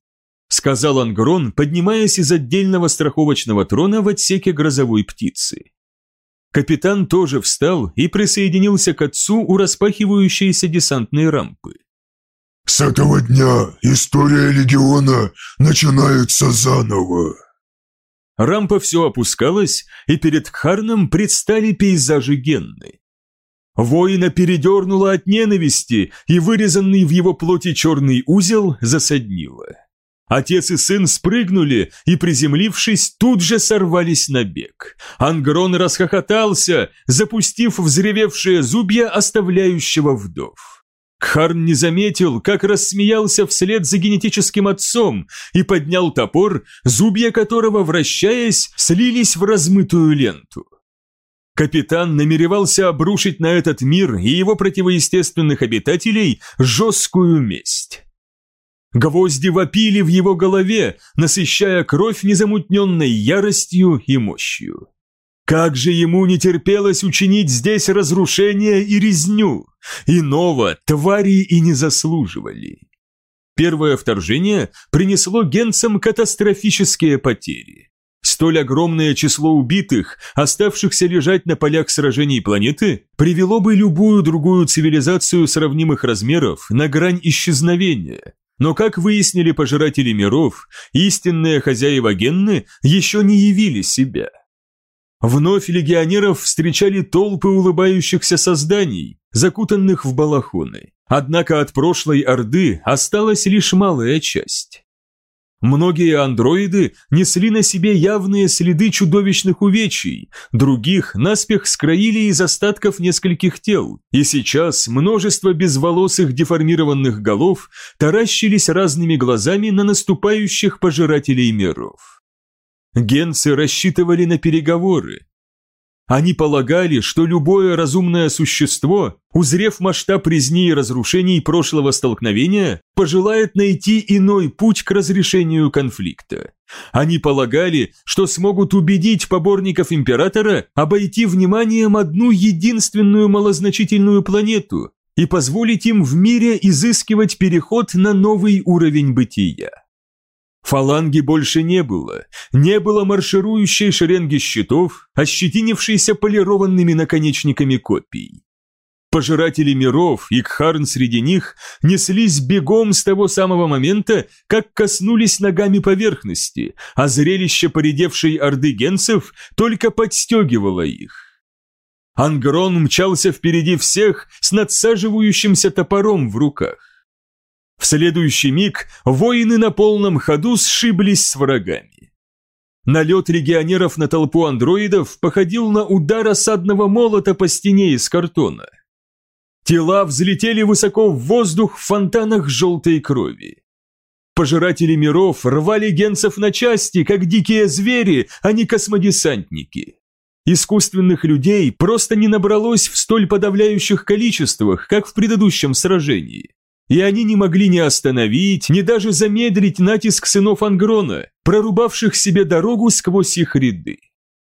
Сказал Ангрон, поднимаясь из отдельного страховочного трона в отсеке грозовой птицы. Капитан тоже встал и присоединился к отцу у распахивающейся десантной рампы. С этого дня история Легиона начинается заново. Рампа все опускалась, и перед Кхарном предстали пейзажи Генны. Воина передернуло от ненависти, и вырезанный в его плоти черный узел засаднило. Отец и сын спрыгнули и, приземлившись, тут же сорвались на бег. Ангрон расхохотался, запустив взревевшие зубья оставляющего вдов. Кхарн не заметил, как рассмеялся вслед за генетическим отцом и поднял топор, зубья которого, вращаясь, слились в размытую ленту. Капитан намеревался обрушить на этот мир и его противоестественных обитателей жесткую месть. Гвозди вопили в его голове, насыщая кровь незамутненной яростью и мощью. Как же ему не терпелось учинить здесь разрушение и резню! Иного твари и не заслуживали. Первое вторжение принесло генцам катастрофические потери. Столь огромное число убитых, оставшихся лежать на полях сражений планеты, привело бы любую другую цивилизацию сравнимых размеров на грань исчезновения, но, как выяснили пожиратели миров, истинные хозяева Генны еще не явили себя. Вновь легионеров встречали толпы улыбающихся созданий, закутанных в балахоны. Однако от прошлой Орды осталась лишь малая часть. Многие андроиды несли на себе явные следы чудовищных увечий, других наспех скроили из остатков нескольких тел, и сейчас множество безволосых деформированных голов таращились разными глазами на наступающих пожирателей миров. Генцы рассчитывали на переговоры, они полагали, что любое разумное существо, узрев масштаб резни и разрушений прошлого столкновения, пожелает найти иной путь к разрешению конфликта. Они полагали, что смогут убедить поборников императора обойти вниманием одну единственную малозначительную планету и позволить им в мире изыскивать переход на новый уровень бытия. Фаланги больше не было, не было марширующей шеренги щитов, ощетинившейся полированными наконечниками копий. Пожиратели миров и Кхарн среди них неслись бегом с того самого момента, как коснулись ногами поверхности, а зрелище поредевшей орды генцев только подстегивало их. Ангрон мчался впереди всех с надсаживающимся топором в руках. В следующий миг воины на полном ходу сшиблись с врагами. Налет легионеров на толпу андроидов походил на удар осадного молота по стене из картона. Тела взлетели высоко в воздух в фонтанах желтой крови. Пожиратели миров рвали генцев на части, как дикие звери, а не космодесантники. Искусственных людей просто не набралось в столь подавляющих количествах, как в предыдущем сражении и они не могли ни остановить, ни даже замедлить натиск сынов Ангрона, прорубавших себе дорогу сквозь их ряды.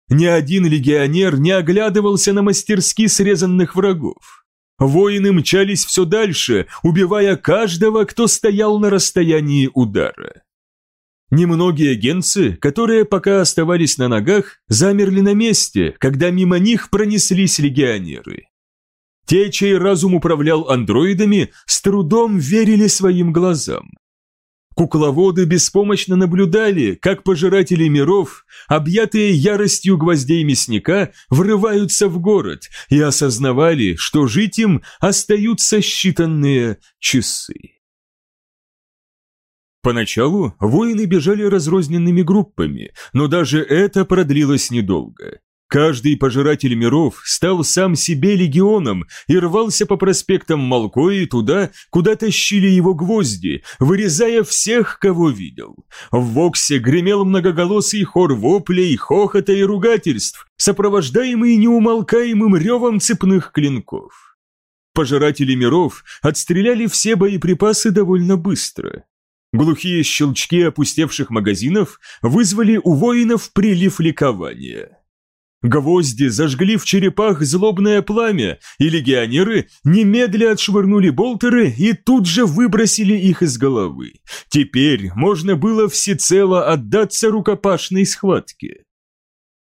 Ни один легионер не оглядывался на мастерски срезанных врагов. Воины мчались все дальше, убивая каждого, кто стоял на расстоянии удара. Немногие генцы, которые пока оставались на ногах, замерли на месте, когда мимо них пронеслись легионеры. Те, чей разум управлял андроидами, с трудом верили своим глазам. Кукловоды беспомощно наблюдали, как пожиратели миров, объятые яростью гвоздей мясника, врываются в город и осознавали, что жить им остаются считанные часы. Поначалу воины бежали разрозненными группами, но даже это продлилось недолго. Каждый пожиратель миров стал сам себе легионом и рвался по проспектам Малкои туда, куда тащили его гвозди, вырезая всех, кого видел. В Воксе гремел многоголосый хор воплей, хохота и ругательств, сопровождаемый неумолкаемым ревом цепных клинков. Пожиратели миров отстреляли все боеприпасы довольно быстро. Глухие щелчки опустевших магазинов вызвали у воинов прилив ликования. Гвозди зажгли в черепах злобное пламя, и легионеры немедля отшвырнули болтеры и тут же выбросили их из головы. Теперь можно было всецело отдаться рукопашной схватке.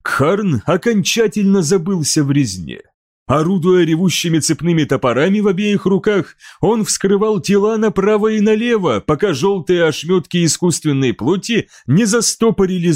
Кхарн окончательно забылся в резне. Орудуя ревущими цепными топорами в обеих руках, он вскрывал тела направо и налево, пока желтые ошметки искусственной плоти не застопорили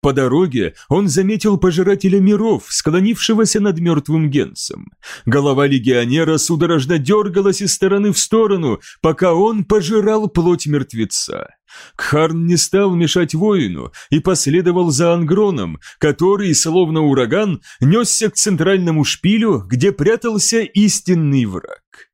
По дороге он заметил пожирателя миров, склонившегося над мертвым Генсом. Голова легионера судорожно дергалась из стороны в сторону, пока он пожирал плоть мертвеца. Кхарн не стал мешать воину и последовал за Ангроном, который, словно ураган, несся к центральному шпилю, где прятался истинный враг.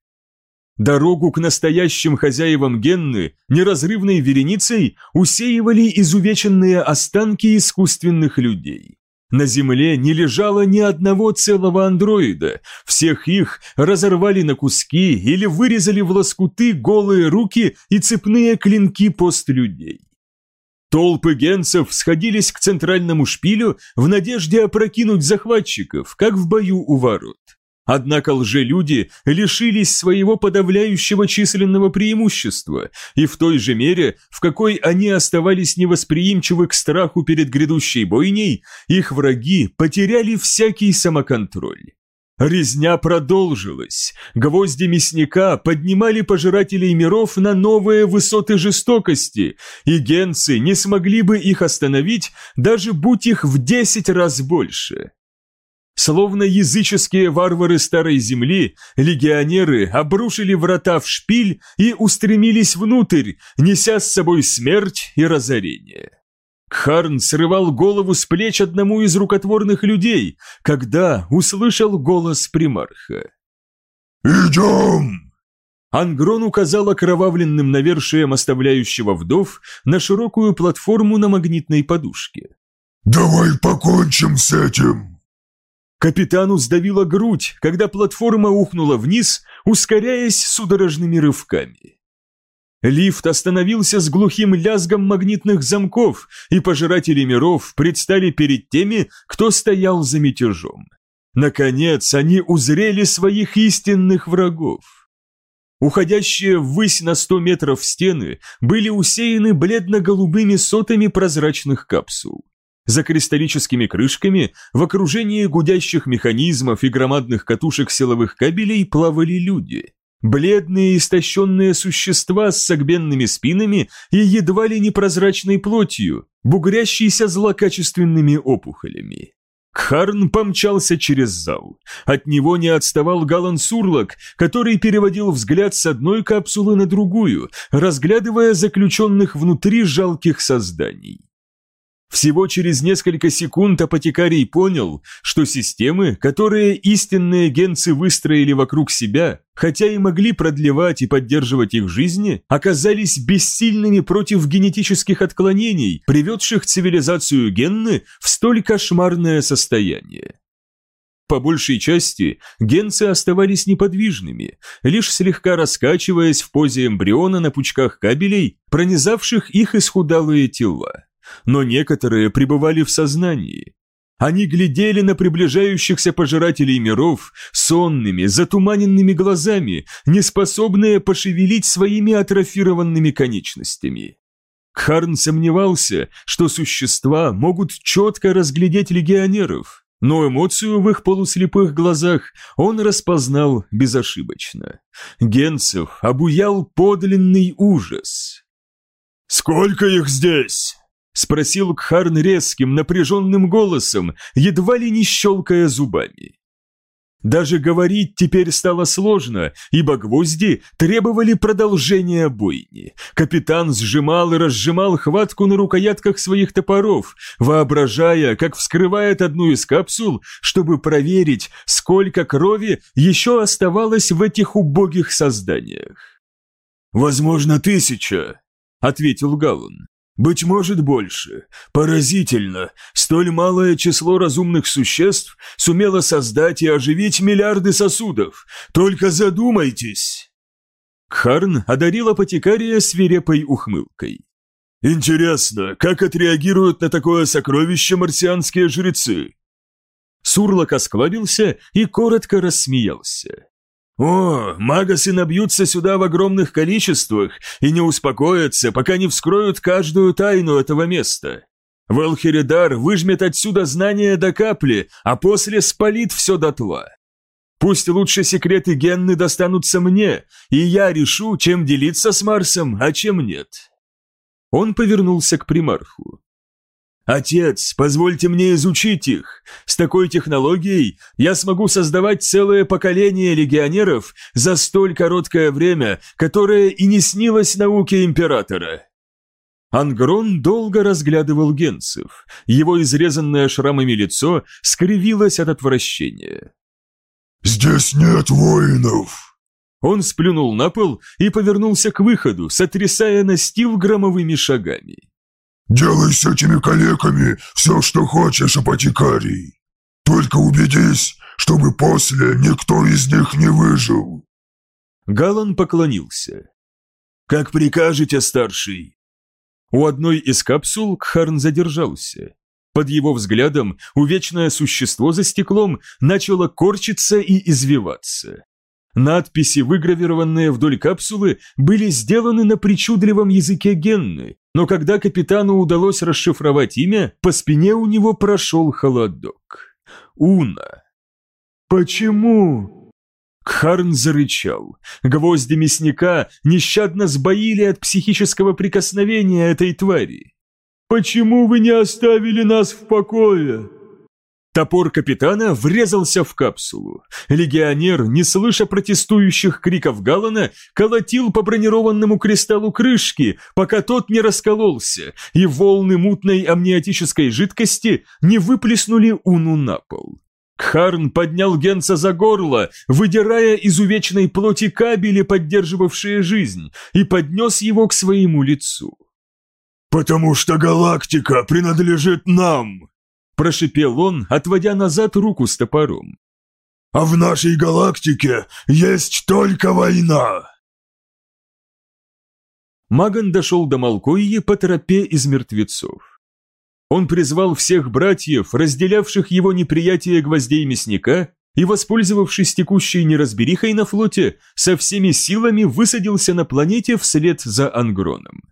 Дорогу к настоящим хозяевам Генны неразрывной вереницей усеивали изувеченные останки искусственных людей. На Земле не лежало ни одного целого андроида, всех их разорвали на куски или вырезали в лоскуты голые руки и цепные клинки постлюдей. Толпы генцев сходились к центральному шпилю в надежде опрокинуть захватчиков, как в бою у ворот. Однако лжелюди лишились своего подавляющего численного преимущества, и в той же мере, в какой они оставались невосприимчивы к страху перед грядущей бойней, их враги потеряли всякий самоконтроль. Резня продолжилась. Гвозди мясника поднимали пожирателей миров на новые высоты жестокости, и генцы не смогли бы их остановить, даже будь их в десять раз больше. Словно языческие варвары Старой Земли, легионеры обрушили врата в шпиль и устремились внутрь, неся с собой смерть и разорение. Харн срывал голову с плеч одному из рукотворных людей, когда услышал голос примарха. «Идем!» Ангрон указал окровавленным навершием оставляющего вдов на широкую платформу на магнитной подушке. «Давай покончим с этим!» Капитану сдавила грудь, когда платформа ухнула вниз, ускоряясь судорожными рывками. Лифт остановился с глухим лязгом магнитных замков, и пожиратели миров предстали перед теми, кто стоял за мятежом. Наконец, они узрели своих истинных врагов. Уходящие ввысь на сто метров стены были усеяны бледно-голубыми сотами прозрачных капсул. За кристаллическими крышками, в окружении гудящих механизмов и громадных катушек силовых кабелей плавали люди. Бледные истощенные существа с согбенными спинами и едва ли непрозрачной плотью, бугрящиеся злокачественными опухолями. Кхарн помчался через зал. От него не отставал Галан Сурлок, который переводил взгляд с одной капсулы на другую, разглядывая заключенных внутри жалких созданий. Всего через несколько секунд апотекарий понял, что системы, которые истинные генцы выстроили вокруг себя, хотя и могли продлевать и поддерживать их жизни, оказались бессильными против генетических отклонений, приведших цивилизацию Генны в столь кошмарное состояние. По большей части генцы оставались неподвижными, лишь слегка раскачиваясь в позе эмбриона на пучках кабелей, пронизавших их исхудалые тела но некоторые пребывали в сознании. Они глядели на приближающихся пожирателей миров сонными, затуманенными глазами, неспособные пошевелить своими атрофированными конечностями. Кхарн сомневался, что существа могут четко разглядеть легионеров, но эмоцию в их полуслепых глазах он распознал безошибочно. Генцев обуял подлинный ужас. «Сколько их здесь?» Спросил Кхарн резким, напряженным голосом, едва ли не щелкая зубами. Даже говорить теперь стало сложно, ибо гвозди требовали продолжения бойни. Капитан сжимал и разжимал хватку на рукоятках своих топоров, воображая, как вскрывает одну из капсул, чтобы проверить, сколько крови еще оставалось в этих убогих созданиях. «Возможно, тысяча», — ответил Галлон. Быть может больше. Поразительно, столь малое число разумных существ сумело создать и оживить миллиарды сосудов. Только задумайтесь. Харн одарил апотекария свирепой ухмылкой. Интересно, как отреагируют на такое сокровище марсианские жрецы? Сурлок осклабился и коротко рассмеялся. О, магасы набьются сюда в огромных количествах и не успокоятся, пока не вскроют каждую тайну этого места. Велхеридар выжмет отсюда знания до капли, а после спалит все дотла. Пусть лучше секреты Генны достанутся мне, и я решу, чем делиться с Марсом, а чем нет. Он повернулся к примарху. «Отец, позвольте мне изучить их. С такой технологией я смогу создавать целое поколение легионеров за столь короткое время, которое и не снилось науке Императора». Ангрон долго разглядывал генцев. Его изрезанное шрамами лицо скривилось от отвращения. «Здесь нет воинов!» Он сплюнул на пол и повернулся к выходу, сотрясая настил громовыми шагами. «Делай с этими калеками все, что хочешь, апотекарий. Только убедись, чтобы после никто из них не выжил». Галан поклонился. «Как прикажете, старший?» У одной из капсул Кхарн задержался. Под его взглядом увечное существо за стеклом начало корчиться и извиваться. Надписи, выгравированные вдоль капсулы, были сделаны на причудливом языке Генны, но когда капитану удалось расшифровать имя, по спине у него прошел холодок. Уна. «Почему?» Кхарн зарычал. Гвозди мясника нещадно сбоили от психического прикосновения этой твари. «Почему вы не оставили нас в покое?» Топор капитана врезался в капсулу. Легионер, не слыша протестующих криков Галана, колотил по бронированному кристаллу крышки, пока тот не раскололся, и волны мутной амниотической жидкости не выплеснули Уну на пол. Кхарн поднял Генца за горло, выдирая из увечной плоти кабели, поддерживавшие жизнь, и поднес его к своему лицу. «Потому что галактика принадлежит нам!» Прошипел он, отводя назад руку с топором. «А в нашей галактике есть только война!» Маган дошел до Малкойи по тропе из мертвецов. Он призвал всех братьев, разделявших его неприятие гвоздей мясника, и, воспользовавшись текущей неразберихой на флоте, со всеми силами высадился на планете вслед за Ангроном.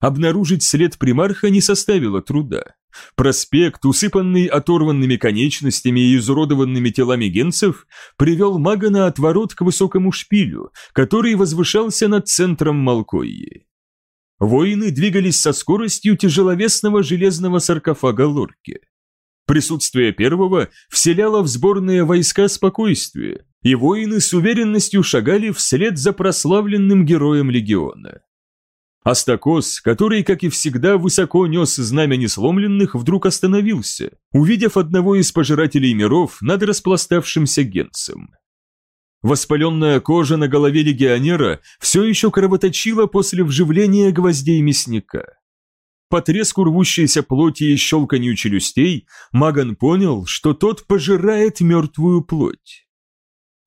Обнаружить след примарха не составило труда. Проспект, усыпанный оторванными конечностями и изуродованными телами генцев, привел мага на отворот к высокому шпилю, который возвышался над центром Малкойи. Воины двигались со скоростью тяжеловесного железного саркофага Лорки. Присутствие первого вселяло в сборные войска спокойствие, и воины с уверенностью шагали вслед за прославленным героем легиона. Астакос, который, как и всегда, высоко нес знамя несломленных, вдруг остановился, увидев одного из пожирателей миров над распластавшимся генцем. Воспаленная кожа на голове легионера все еще кровоточила после вживления гвоздей мясника. По треску рвущейся плоти и щелканью челюстей Маган понял, что тот пожирает мертвую плоть.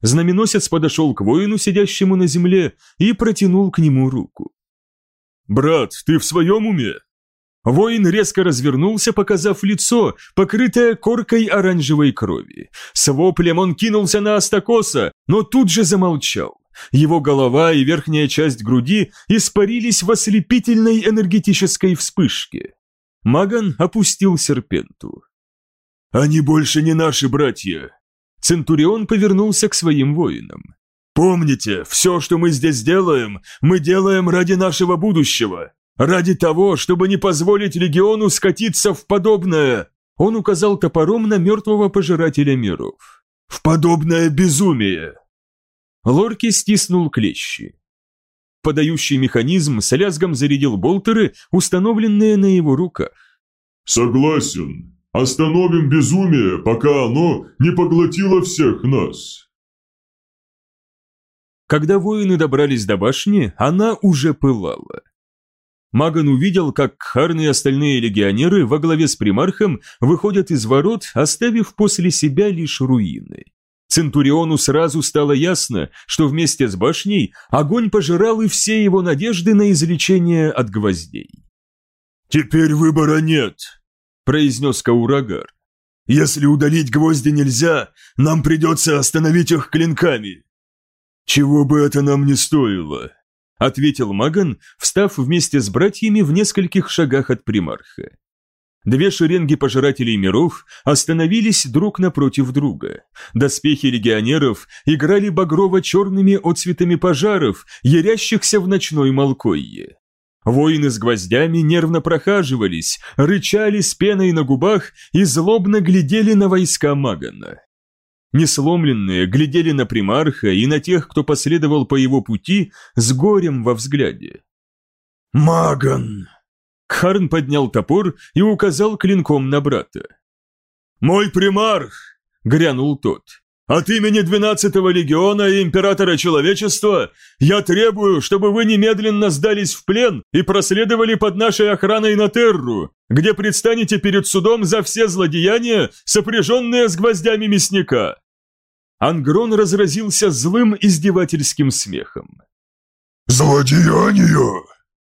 Знаменосец подошел к воину, сидящему на земле, и протянул к нему руку. «Брат, ты в своем уме?» Воин резко развернулся, показав лицо, покрытое коркой оранжевой крови. С воплем он кинулся на Астакоса, но тут же замолчал. Его голова и верхняя часть груди испарились в ослепительной энергетической вспышке. Маган опустил серпенту. «Они больше не наши братья!» Центурион повернулся к своим воинам. Помните, все, что мы здесь делаем, мы делаем ради нашего будущего, ради того, чтобы не позволить легиону скатиться в подобное. Он указал топором на мертвого пожирателя миров. В подобное безумие. Лорки стиснул клещи. Подающий механизм с лязгом зарядил болтеры, установленные на его руках. «Согласен. Остановим безумие, пока оно не поглотило всех нас». Когда воины добрались до башни, она уже пылала. Маган увидел, как Харн и остальные легионеры во главе с примархом выходят из ворот, оставив после себя лишь руины. Центуриону сразу стало ясно, что вместе с башней огонь пожирал и все его надежды на излечение от гвоздей. «Теперь выбора нет», – произнес Каурагар. «Если удалить гвозди нельзя, нам придется остановить их клинками. «Чего бы это нам не стоило?» – ответил Маган, встав вместе с братьями в нескольких шагах от примарха. Две шеренги пожирателей миров остановились друг напротив друга. Доспехи легионеров играли багрово-черными отцветами пожаров, ярящихся в ночной молкойе. Воины с гвоздями нервно прохаживались, рычали с пеной на губах и злобно глядели на войска Магана. Несломленные глядели на примарха и на тех, кто последовал по его пути, с горем во взгляде. «Маган!» Кхарн поднял топор и указал клинком на брата. «Мой примарх!» — грянул тот. «От имени двенадцатого легиона и императора человечества я требую, чтобы вы немедленно сдались в плен и проследовали под нашей охраной на Терру, где предстанете перед судом за все злодеяния, сопряженные с гвоздями мясника». Ангрон разразился злым издевательским смехом. «Злодеяния!»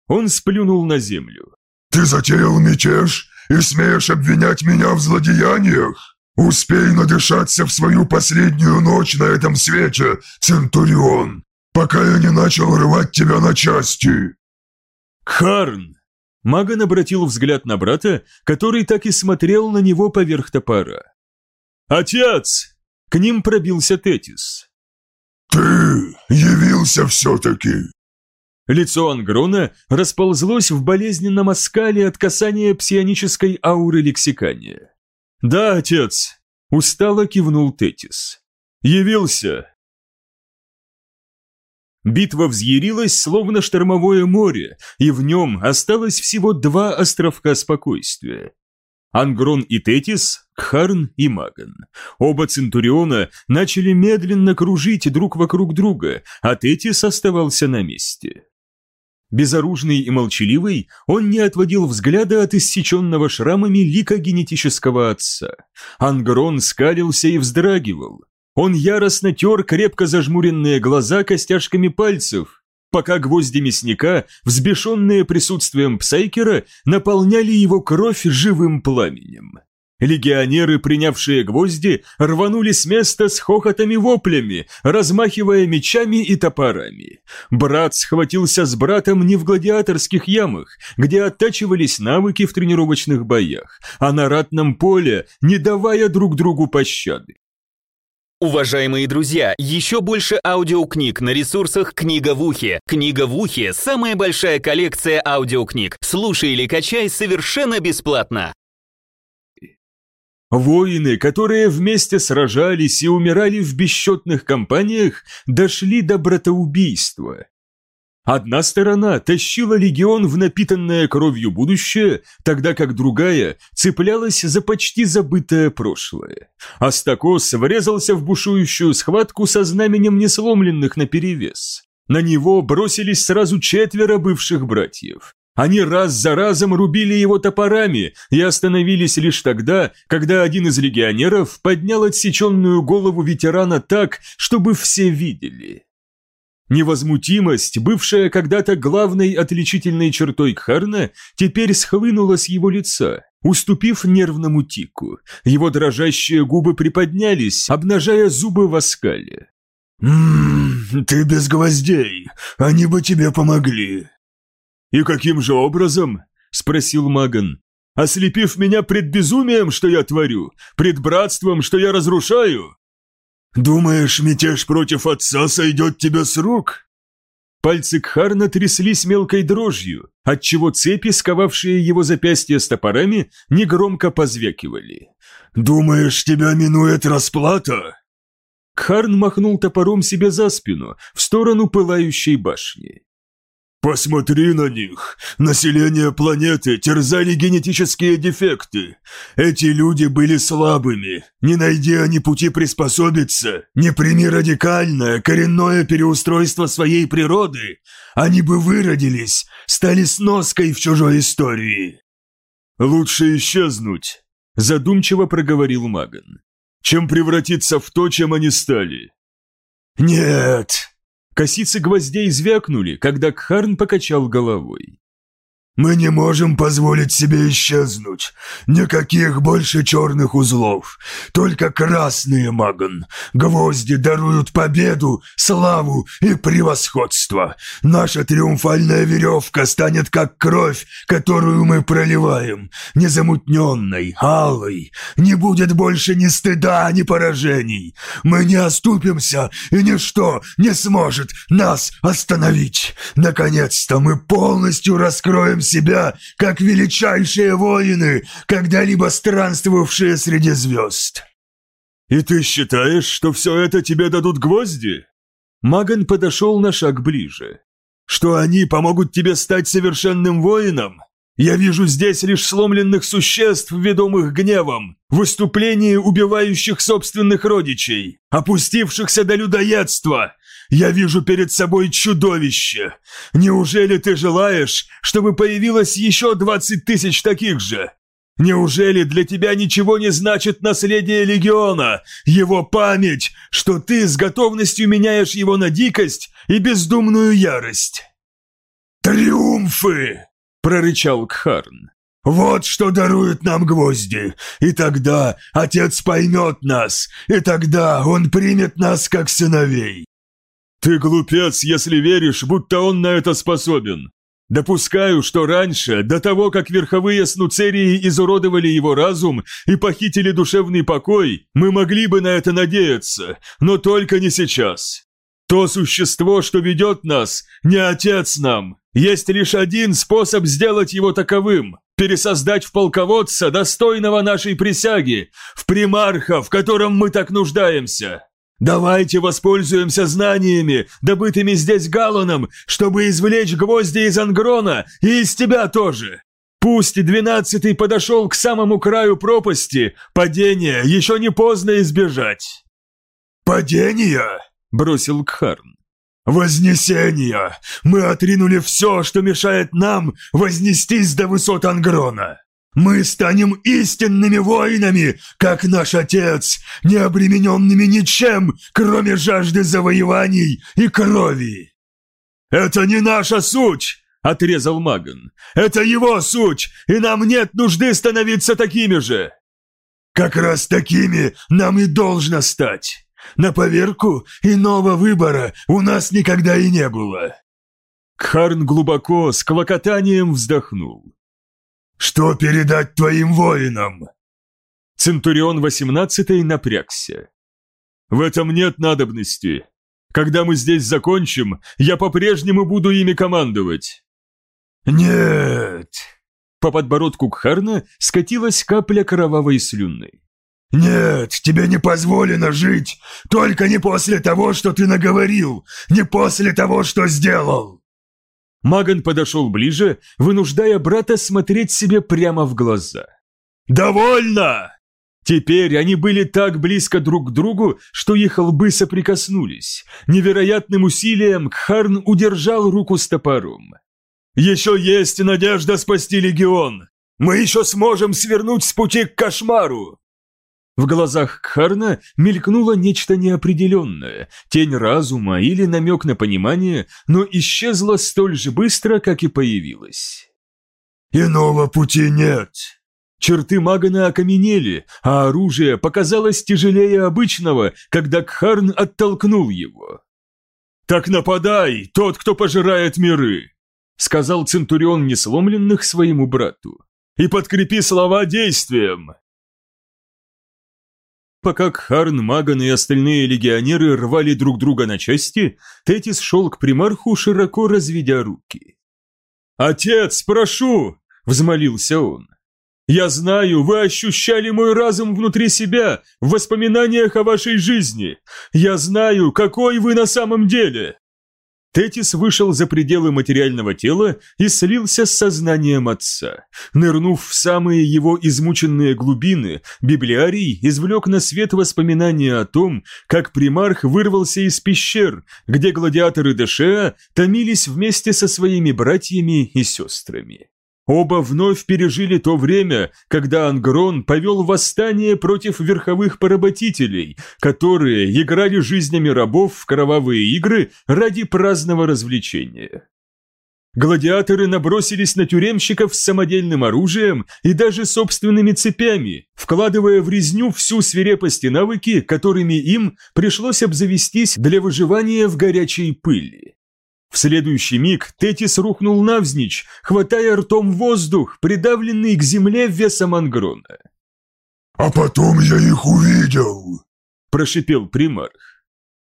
Он сплюнул на землю. «Ты затеял мятеж и смеешь обвинять меня в злодеяниях? Успей надышаться в свою последнюю ночь на этом свете, Центурион, пока я не начал рвать тебя на части!» «Харн!» Маган обратил взгляд на брата, который так и смотрел на него поверх топора. «Отец!» К ним пробился Тетис. «Ты явился все-таки!» Лицо Ангрона расползлось в болезненном оскале от касания псионической ауры лексикания. «Да, отец!» – устало кивнул Тетис. «Явился!» Битва взъярилась, словно штормовое море, и в нем осталось всего два островка спокойствия. Ангрон и Тетис, Кхарн и Маган. Оба Центуриона начали медленно кружить друг вокруг друга, а Тетис оставался на месте. Безоружный и молчаливый, он не отводил взгляда от иссеченного шрамами лика генетического отца. Ангрон скалился и вздрагивал. Он яростно тер крепко зажмуренные глаза костяшками пальцев, пока гвозди мясника, взбешенные присутствием Псайкера, наполняли его кровь живым пламенем. Легионеры, принявшие гвозди, рванули с места с хохотами-воплями, размахивая мечами и топорами. Брат схватился с братом не в гладиаторских ямах, где оттачивались навыки в тренировочных боях, а на ратном поле, не давая друг другу пощады. Уважаемые друзья, еще больше аудиокниг на ресурсах «Книга в ухе». «Книга в ухе» — самая большая коллекция аудиокниг. Слушай или качай совершенно бесплатно. Воины, которые вместе сражались и умирали в бесчетных компаниях, дошли до братоубийства. Одна сторона тащила легион в напитанное кровью будущее, тогда как другая цеплялась за почти забытое прошлое. Астакос врезался в бушующую схватку со знаменем несломленных наперевес. На него бросились сразу четверо бывших братьев. Они раз за разом рубили его топорами и остановились лишь тогда, когда один из легионеров поднял отсеченную голову ветерана так, чтобы все видели. Невозмутимость, бывшая когда-то главной отличительной чертой Кхарна, теперь схлынула с его лица, уступив нервному тику. Его дрожащие губы приподнялись, обнажая зубы в оскале. «Ммм, ты без гвоздей, они бы тебе помогли», «И каким же образом?» – спросил Маган. «Ослепив меня пред безумием, что я творю, пред братством, что я разрушаю?» «Думаешь, мятеж против отца сойдет тебе с рук?» Пальцы Кхарна тряслись мелкой дрожью, отчего цепи, сковавшие его запястья с топорами, негромко позвякивали. «Думаешь, тебя минует расплата?» Кхарн махнул топором себе за спину, в сторону пылающей башни. «Посмотри на них! Население планеты терзали генетические дефекты. Эти люди были слабыми. Не найди они пути приспособиться, не прими радикальное, коренное переустройство своей природы, они бы выродились, стали сноской в чужой истории». «Лучше исчезнуть», – задумчиво проговорил Маган, – «чем превратиться в то, чем они стали». «Нет», Косицы гвоздей звякнули, когда Кхарн покачал головой. Мы не можем позволить себе исчезнуть. Никаких больше черных узлов. Только красные, Маган. Гвозди даруют победу, славу и превосходство. Наша триумфальная веревка станет как кровь, которую мы проливаем. Незамутненной, алой. Не будет больше ни стыда, ни поражений. Мы не оступимся, и ничто не сможет нас остановить. Наконец-то мы полностью раскроем себя, как величайшие воины, когда-либо странствовавшие среди звезд». «И ты считаешь, что все это тебе дадут гвозди?» Маган подошел на шаг ближе. «Что они помогут тебе стать совершенным воином? Я вижу здесь лишь сломленных существ, ведомых гневом, выступление убивающих собственных родичей, опустившихся до людоедства, я вижу перед собой чудовище. Неужели ты желаешь, чтобы появилось еще двадцать тысяч таких же? Неужели для тебя ничего не значит наследие Легиона, его память, что ты с готовностью меняешь его на дикость и бездумную ярость?» «Триумфы!» – прорычал Кхарн. «Вот что дарует нам гвозди, и тогда отец поймет нас, и тогда он примет нас как сыновей. «Ты глупец, если веришь, будто он на это способен. Допускаю, что раньше, до того, как верховые снуцерии изуродовали его разум и похитили душевный покой, мы могли бы на это надеяться, но только не сейчас. То существо, что ведет нас, не отец нам. Есть лишь один способ сделать его таковым – пересоздать в полководца, достойного нашей присяги, в примарха, в котором мы так нуждаемся». Давайте воспользуемся знаниями, добытыми здесь Галлоном, чтобы извлечь гвозди из Ангрона и из тебя тоже. Пусть двенадцатый подошел к самому краю пропасти, падения еще не поздно избежать». «Падения?» – бросил Кхарн. «Вознесения! Мы отринули все, что мешает нам вознестись до высот Ангрона!» Мы станем истинными воинами, как наш отец, не обремененными ничем, кроме жажды завоеваний и крови. Это не наша суть, отрезал Маган. Это его суть, и нам нет нужды становиться такими же. Как раз такими нам и должно стать. На поверку иного выбора у нас никогда и не было. Кхарн глубоко с клокотанием вздохнул. Что передать твоим воинам?» Центурион 18 напрягся. «В этом нет надобности. Когда мы здесь закончим, я по-прежнему буду ими командовать». «Нет!» По подбородку Кхарна скатилась капля кровавой слюны. «Нет, тебе не позволено жить, только не после того, что ты наговорил, не после того, что сделал!» Маган подошел ближе, вынуждая брата смотреть себе прямо в глаза. «Довольно!» Теперь они были так близко друг к другу, что их лбы соприкоснулись. Невероятным усилием Кхарн удержал руку с топором. «Еще есть надежда спасти Легион! Мы еще сможем свернуть с пути к кошмару!» В глазах Кхарна мелькнуло нечто неопределенное, тень разума или намек на понимание, но исчезло столь же быстро, как и появилось. «Иного пути нет», Черты Магана окаменели, а оружие показалось тяжелее обычного, когда Кхарн оттолкнул его. «Так нападай, тот, кто пожирает миры!» сказал Центурион Несломленных своему брату. «И подкрепи слова действием!» Пока Кхарн, Маган и остальные легионеры рвали друг друга на части, Тетис шел к примарху, широко разведя руки. «Отец, прошу!» – взмолился он. «Я знаю, вы ощущали мой разум внутри себя, в воспоминаниях о вашей жизни. Я знаю, какой вы на самом деле. Тетис вышел за пределы материального тела и слился с сознанием отца. Нырнув в самые его измученные глубины, библиарий извлек на свет воспоминания о том, как примарх вырвался из пещер, где гладиаторы Дешеа томились вместе со своими братьями и сестрами. Оба вновь пережили то время, когда Ангрон повел восстание против верховых поработителей, которые играли жизнями рабов в кровавые игры ради праздного развлечения. Гладиаторы набросились на тюремщиков с самодельным оружием и даже собственными цепями, вкладывая в резню всю свирепость и навыки, которыми им пришлось обзавестись для выживания в горячей пыли. В следующий миг Тетис рухнул навзничь, хватая ртом воздух, придавленный к земле весом ангрона. «А потом я их увидел», – прошипел примарх.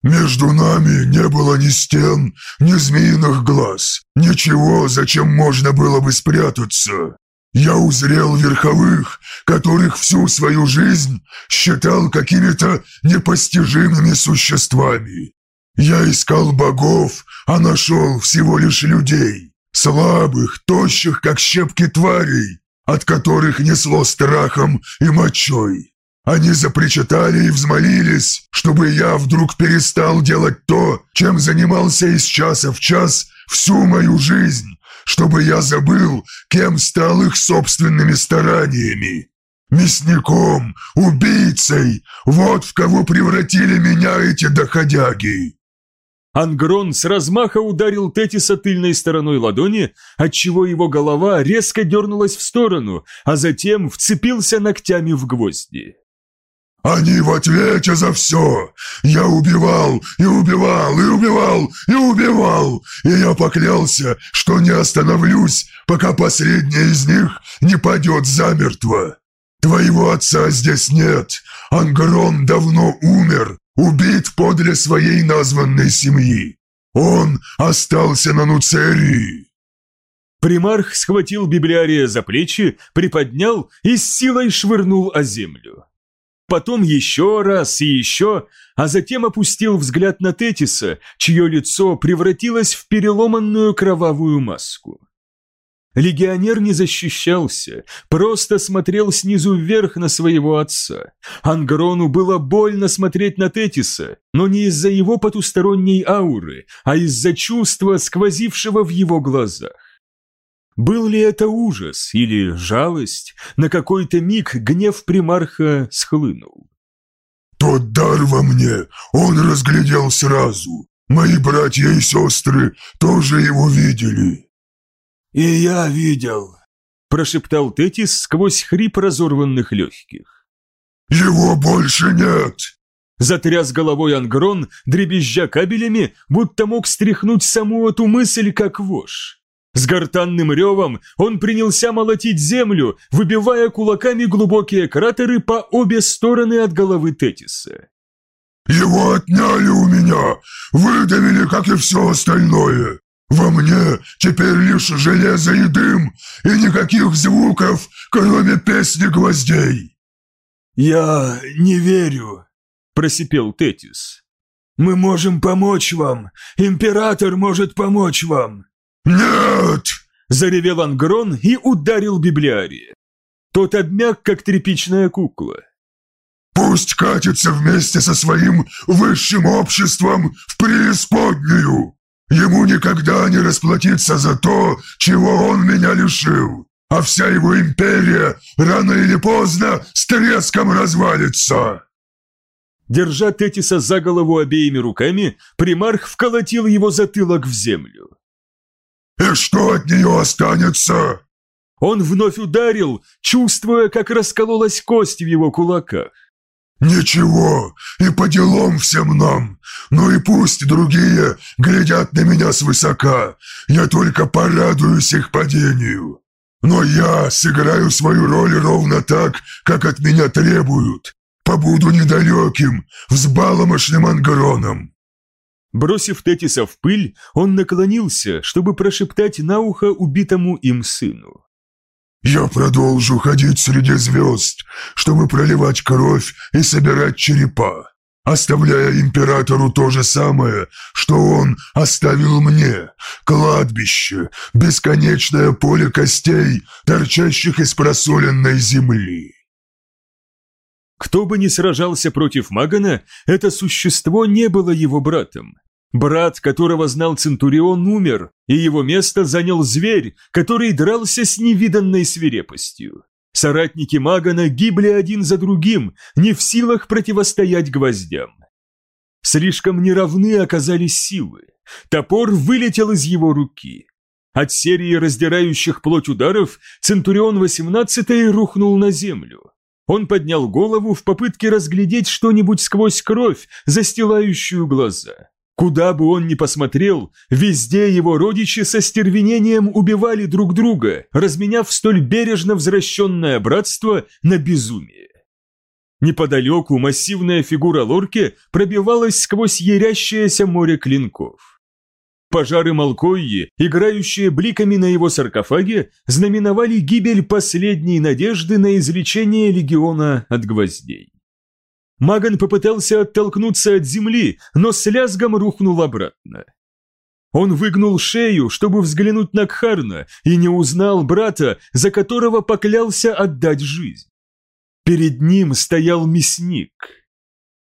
Между нами не было ни стен, ни змеиных глаз, ничего, зачем можно было бы спрятаться. Я узрел верховых, которых всю свою жизнь считал какими-то непостижимыми существами. Я искал богов, а нашел всего лишь людей, слабых, тощих, как щепки тварей, от которых несло страхом и мочой. Они запричитали и взмолились, чтобы я вдруг перестал делать то, чем занимался из часа в час всю мою жизнь, чтобы я забыл, кем стал их собственными стараниями. Мясником, убийцей, вот в кого превратили меня эти доходяги. Ангрон с размаха ударил Тетиса тыльной стороной ладони, отчего его голова резко дернулась в сторону, а затем вцепился ногтями в гвозди. Они в ответе за все. Я убивал, и убивал, и убивал, и убивал. И я поклялся, что не остановлюсь, пока последний из них не падет замертво. Твоего отца здесь нет. Ангрон давно умер, убит подле своей названной семьи. Он остался на Нуцерии. Примарх схватил библиария за плечи, приподнял и с силой швырнул о землю потом еще раз и еще, а затем опустил взгляд на Тетиса, чье лицо превратилось в переломанную кровавую маску. Легионер не защищался, просто смотрел снизу вверх на своего отца. Ангрону было больно смотреть на Тетиса, но не из-за его потусторонней ауры, а из-за чувства, сквозившего в его глазах. Был ли это ужас или жалость? На какой-то миг гнев примарха схлынул. «Тот дар во мне он разглядел сразу. Мои братья и сестры тоже его видели». «И я видел», – прошептал Тетис сквозь хрип разорванных легких. «Его больше нет!» Затряс головой Ангрон, дребезжа кабелями, будто мог стряхнуть саму эту мысль, как вошь. С гортанным ревом он принялся молотить землю, выбивая кулаками глубокие кратеры по обе стороны от головы Тетиса. «Его отняли у меня, выдавили, как и все остальное. Во мне теперь лишь железо и дым, и никаких звуков, кроме песни гвоздей». «Я не верю», – просипел Тетис. «Мы можем помочь вам, император может помочь вам». «Нет!» – заревел Ангрон и ударил библиария. Тот обмяк, как тряпичная кукла. «Пусть катится вместе со своим высшим обществом в преисподнюю! Ему никогда не расплатиться за то, чего он меня лишил, а вся его империя рано или поздно с треском развалится!» Держа Тетиса за голову обеими руками, примарх вколотил его затылок в землю. «И что от нее останется?» Он вновь ударил, чувствуя, как раскололась кость в его кулаках. «Ничего, и по делам всем нам. Ну и пусть другие глядят на меня свысока. Я только порадуюсь их падению. Но я сыграю свою роль ровно так, как от меня требуют. Побуду недалеким, взбаломошным ангроном. Бросив Тетиса в пыль, он наклонился, чтобы прошептать на ухо убитому им сыну. «Я продолжу ходить среди звезд, чтобы проливать кровь и собирать черепа, оставляя императору то же самое, что он оставил мне – кладбище, бесконечное поле костей, торчащих из просоленной земли». Кто бы ни сражался против Магана, это существо не было его братом. Брат, которого знал Центурион, умер, и его место занял зверь, который дрался с невиданной свирепостью. Соратники Магана гибли один за другим, не в силах противостоять гвоздям. Слишком неравны оказались силы. Топор вылетел из его руки. От серии раздирающих плоть ударов Центурион 18 рухнул на землю. Он поднял голову в попытке разглядеть что-нибудь сквозь кровь, застилающую глаза. Куда бы он ни посмотрел, везде его родичи со стервенением убивали друг друга, разменяв столь бережно возвращенное братство на безумие. Неподалеку массивная фигура Лорки пробивалась сквозь ярящееся море клинков. Пожары Малкойи, играющие бликами на его саркофаге, знаменовали гибель последней надежды на излечение легиона от гвоздей. Маган попытался оттолкнуться от земли, но с лязгом рухнул обратно. Он выгнул шею, чтобы взглянуть на Кхарна, и не узнал брата, за которого поклялся отдать жизнь. Перед ним стоял мясник.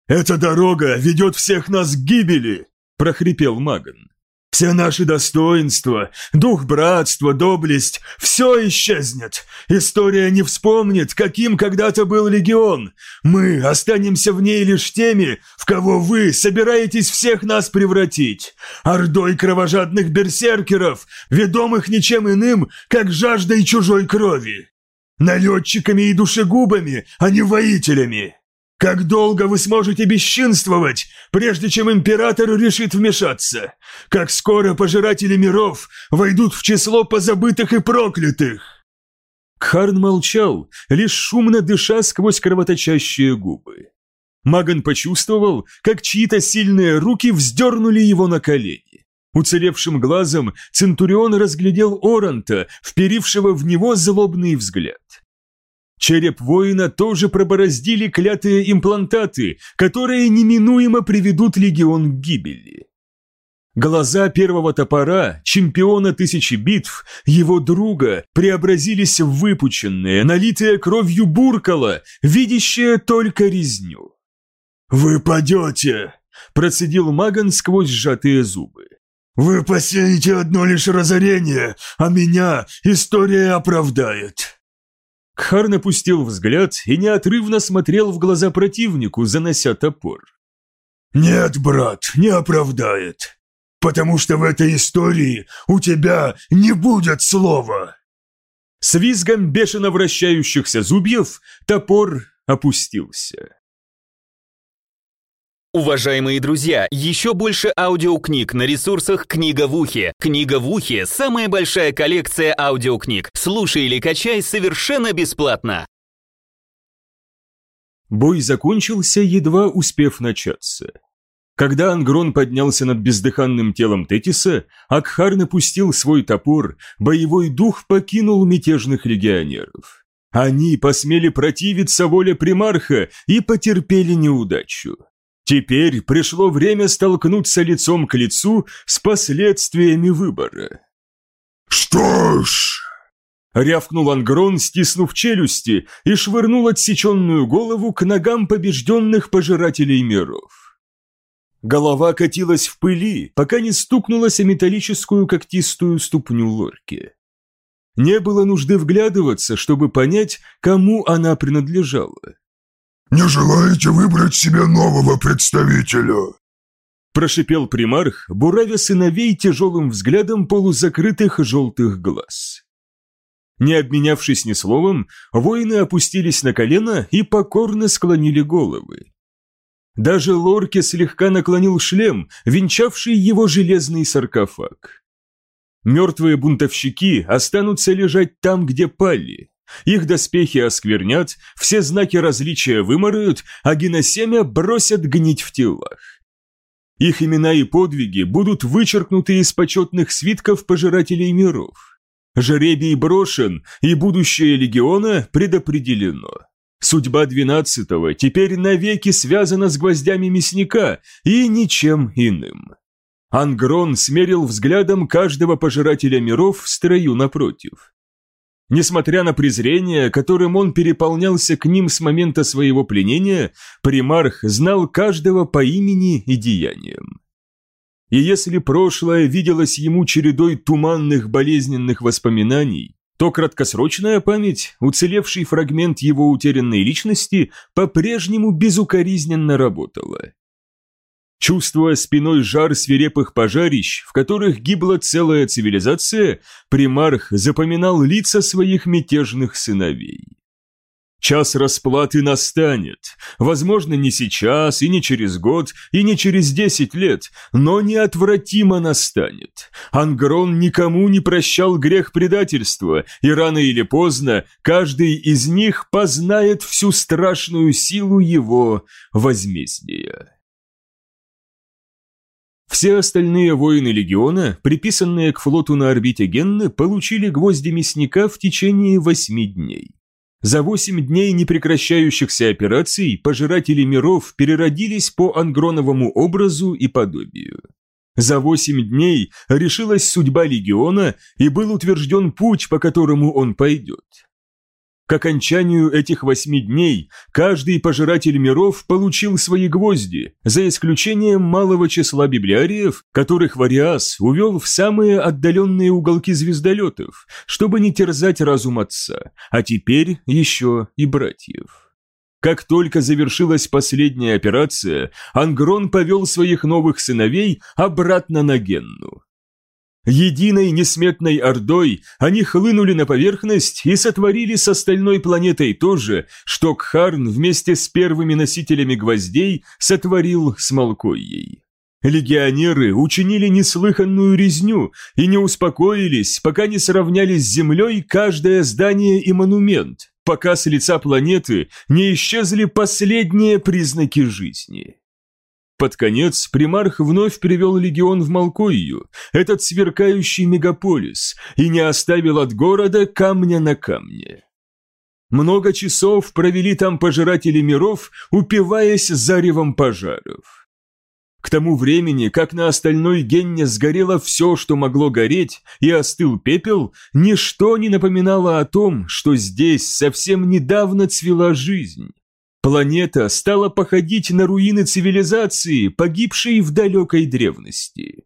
«Эта дорога ведет всех нас к гибели!» – прохрипел Маган. Все наши достоинства, дух братства, доблесть – все исчезнет. История не вспомнит, каким когда-то был легион. Мы останемся в ней лишь теми, в кого вы собираетесь всех нас превратить. Ордой кровожадных берсеркеров, ведомых ничем иным, как жаждой чужой крови. Налетчиками и душегубами, а не воителями. Как долго вы сможете бесчинствовать, прежде чем император решит вмешаться? Как скоро пожиратели миров войдут в число позабытых и проклятых?» Кхарн молчал, лишь шумно дыша сквозь кровоточащие губы. Маган почувствовал, как чьи-то сильные руки вздернули его на колени. Уцелевшим глазом Центурион разглядел Оранта, вперившего в него злобный взгляд. Череп воина тоже пробороздили клятые имплантаты, которые неминуемо приведут легион к гибели. Глаза первого топора, чемпиона тысячи битв, его друга, преобразились в выпученные, налитые кровью буркала, видящие только резню. «Вы падете!» – процедил Маган сквозь сжатые зубы. «Вы посеете одно лишь разорение, а меня история оправдает!» Кхар напустил взгляд и неотрывно смотрел в глаза противнику, занося топор. «Нет, брат, не оправдает, потому что в этой истории у тебя не будет слова!» С визгом бешено вращающихся зубьев топор опустился. Уважаемые друзья, еще больше аудиокниг на ресурсах «Книга в ухе». «Книга в ухе» — самая большая коллекция аудиокниг. Слушай или качай совершенно бесплатно. Бой закончился, едва успев начаться. Когда Ангрон поднялся над бездыханным телом Тетиса, Акхар напустил свой топор, боевой дух покинул мятежных легионеров. Они посмели противиться воле примарха и потерпели неудачу. Теперь пришло время столкнуться лицом к лицу с последствиями выбора. «Что ж...» Рявкнул Ангрон, стиснув челюсти, и швырнул отсеченную голову к ногам побежденных пожирателей миров. Голова катилась в пыли, пока не стукнулась о металлическую когтистую ступню лорки. Не было нужды вглядываться, чтобы понять, кому она принадлежала. «Не желаете выбрать себе нового представителя?» Прошипел примарх, буравя сыновей тяжелым взглядом полузакрытых желтых глаз. Не обменявшись ни словом, воины опустились на колено и покорно склонили головы. Даже Лорке слегка наклонил шлем, венчавший его железный саркофаг. Мертвые бунтовщики останутся лежать там, где пали, их доспехи осквернят, все знаки различия выморают, а геносемя бросят гнить в телах. Их имена и подвиги будут вычеркнуты из почетных свитков пожирателей миров. Жеребий брошен, и будущее легиона предопределено. Судьба двенадцатого теперь навеки связана с гвоздями мясника и ничем иным. Ангрон смерил взглядом каждого пожирателя миров в строю напротив. Несмотря на презрение, которым он переполнялся к ним с момента своего пленения, примарх знал каждого по имени и деяниям. И если прошлое виделось ему чередой туманных болезненных воспоминаний, то краткосрочная память, уцелевший фрагмент его утерянной личности, по-прежнему безукоризненно работала. Чувствуя спиной жар свирепых пожарищ, в которых гибла целая цивилизация, примарх запоминал лица своих мятежных сыновей. Час расплаты настанет. Возможно, не сейчас, и не через год, и не через десять лет, но неотвратимо настанет. Ангрон никому не прощал грех предательства, и рано или поздно каждый из них познает всю страшную силу его возмездия. Все остальные воины легиона, приписанные к флоту на орбите Генны, получили гвозди мясника в течение восьми дней. За восемь дней непрекращающихся операций пожиратели миров переродились по ангроновому образу и подобию. За восемь дней решилась судьба легиона и был утвержден путь, по которому он пойдет. К окончанию этих восьми дней каждый пожиратель миров получил свои гвозди, за исключением малого числа библиариев, которых Вариас увел в самые отдаленные уголки звездолетов, чтобы не терзать разум отца, а теперь еще и братьев. Как только завершилась последняя операция, Ангрон повел своих новых сыновей обратно на Генну. Единой несметной ордой они хлынули на поверхность и сотворили с остальной планетой то же, что Кхарн вместе с первыми носителями гвоздей сотворил с Малкойей. Легионеры учинили неслыханную резню и не успокоились, пока не сравняли с землей каждое здание и монумент, пока с лица планеты не исчезли последние признаки жизни. Под конец примарх вновь привел легион в Малкою, этот сверкающий мегаполис, и не оставил от города камня на камне. Много часов провели там пожиратели миров, упиваясь заревом пожаров. К тому времени, как на остальной Генне сгорело все, что могло гореть, и остыл пепел, ничто не напоминало о том, что здесь совсем недавно цвела жизнь. Планета стала походить на руины цивилизации, погибшей в далекой древности.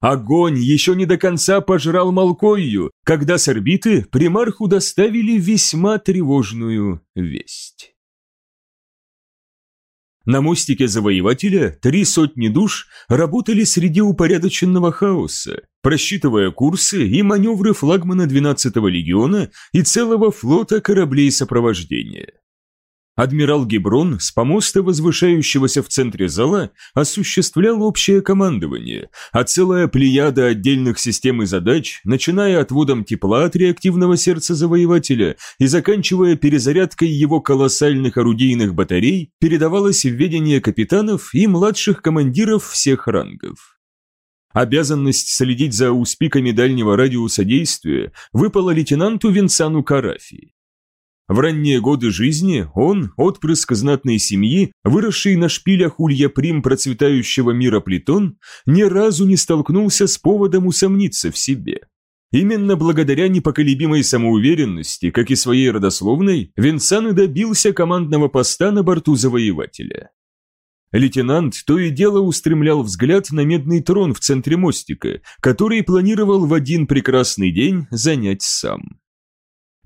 Огонь еще не до конца пожрал Малкою, когда с орбиты примарху доставили весьма тревожную весть. На мостике Завоевателя три сотни душ работали среди упорядоченного хаоса, просчитывая курсы и маневры флагмана 12-го легиона и целого флота кораблей сопровождения. Адмирал Геброн с помоста, возвышающегося в центре зала, осуществлял общее командование, а целая плеяда отдельных систем и задач, начиная отводом тепла от реактивного сердца завоевателя и заканчивая перезарядкой его колоссальных орудийных батарей, передавалась в ведение капитанов и младших командиров всех рангов. Обязанность следить за успиками дальнего радиуса действия выпала лейтенанту Винсану Карафи. В ранние годы жизни он, отпрыск знатной семьи, выросший на шпилях улья прим процветающего мира Плитон, ни разу не столкнулся с поводом усомниться в себе. Именно благодаря непоколебимой самоуверенности, как и своей родословной, Винсан и добился командного поста на борту завоевателя. Лейтенант то и дело устремлял взгляд на медный трон в центре мостика, который планировал в один прекрасный день занять сам.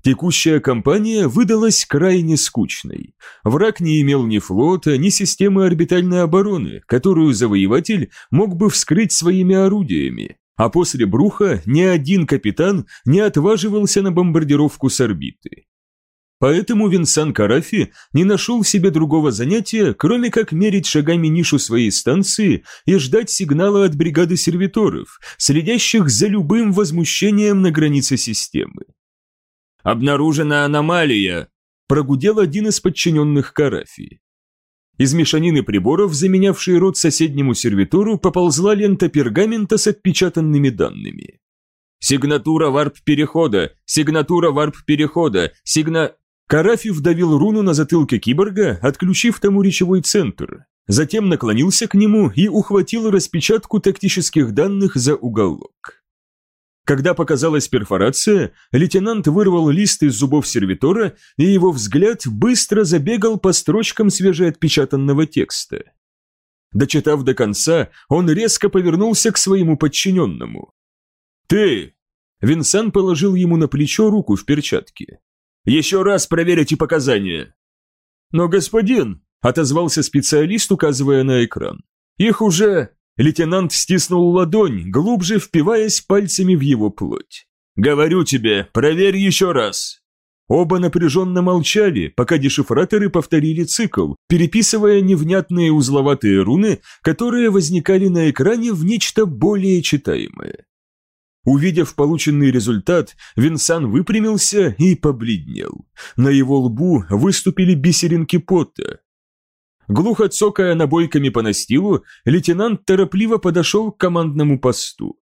Текущая кампания выдалась крайне скучной. Враг не имел ни флота, ни системы орбитальной обороны, которую завоеватель мог бы вскрыть своими орудиями, а после бруха ни один капитан не отваживался на бомбардировку с орбиты. Поэтому Винсан Карафи не нашел себе другого занятия, кроме как мерить шагами нишу своей станции и ждать сигнала от бригады сервиторов, следящих за любым возмущением на границе системы. «Обнаружена аномалия!» – прогудел один из подчиненных Карафи. Из мешанины приборов, заменявшей рот соседнему сервитору, поползла лента пергамента с отпечатанными данными. «Сигнатура варп-перехода! Сигнатура варп-перехода! Сигна...» Карафи вдавил руну на затылке киборга, отключив тому речевой центр. Затем наклонился к нему и ухватил распечатку тактических данных за уголок. Когда показалась перфорация, лейтенант вырвал лист из зубов сервитора, и его взгляд быстро забегал по строчкам свежеотпечатанного текста. Дочитав до конца, он резко повернулся к своему подчиненному. «Ты!» Винсан положил ему на плечо руку в перчатке. «Еще раз проверь эти показания!» «Но, господин!» – отозвался специалист, указывая на экран. Их уже... Лейтенант стиснул ладонь, глубже впиваясь пальцами в его плоть. «Говорю тебе, проверь еще раз!» Оба напряженно молчали, пока дешифраторы повторили цикл, переписывая невнятные узловатые руны, которые возникали на экране в нечто более читаемое. Увидев полученный результат, Винсан выпрямился и побледнел. На его лбу выступили бисеринки пота. Глухо цокая набойками по настилу, лейтенант торопливо подошел к командному посту.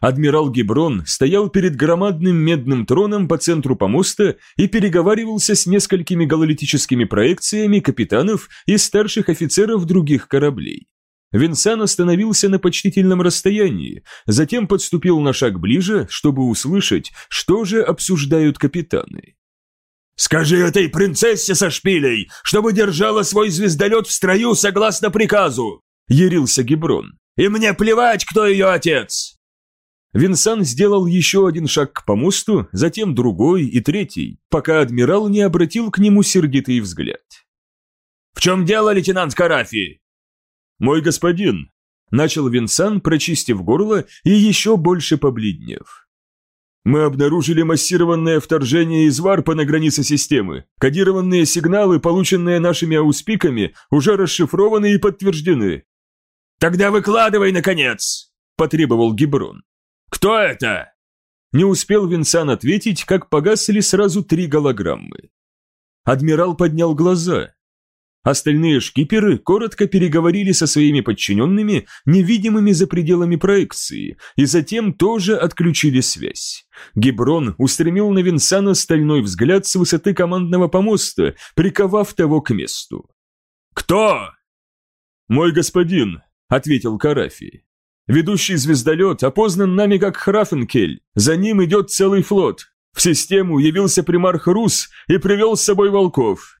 Адмирал Геброн стоял перед громадным медным троном по центру помоста и переговаривался с несколькими гололитическими проекциями капитанов и старших офицеров других кораблей. Винсан остановился на почтительном расстоянии, затем подступил на шаг ближе, чтобы услышать, что же обсуждают капитаны. «Скажи этой принцессе со шпилей, чтобы держала свой звездолет в строю согласно приказу!» – ярился Геброн. «И мне плевать, кто ее отец!» Винсан сделал еще один шаг к помосту, затем другой и третий, пока адмирал не обратил к нему сердитый взгляд. «В чем дело, лейтенант Карафи?» «Мой господин», – начал Винсан, прочистив горло и еще больше побледнев. «Мы обнаружили массированное вторжение из варпа на границе системы. Кодированные сигналы, полученные нашими ауспиками, уже расшифрованы и подтверждены». «Тогда выкладывай, наконец!» – потребовал Гиброн. «Кто это?» Не успел Винсан ответить, как погасли сразу три голограммы. Адмирал поднял глаза. Остальные шкиперы коротко переговорили со своими подчиненными, невидимыми за пределами проекции, и затем тоже отключили связь. Гиброн устремил на Винсана стальной взгляд с высоты командного помоста, приковав того к месту. «Кто?» «Мой господин», — ответил Карафи. Ведущий звездолет опознан нами как Храфенкель. За ним идет целый флот. В систему явился примарх Рус и привел с собой волков.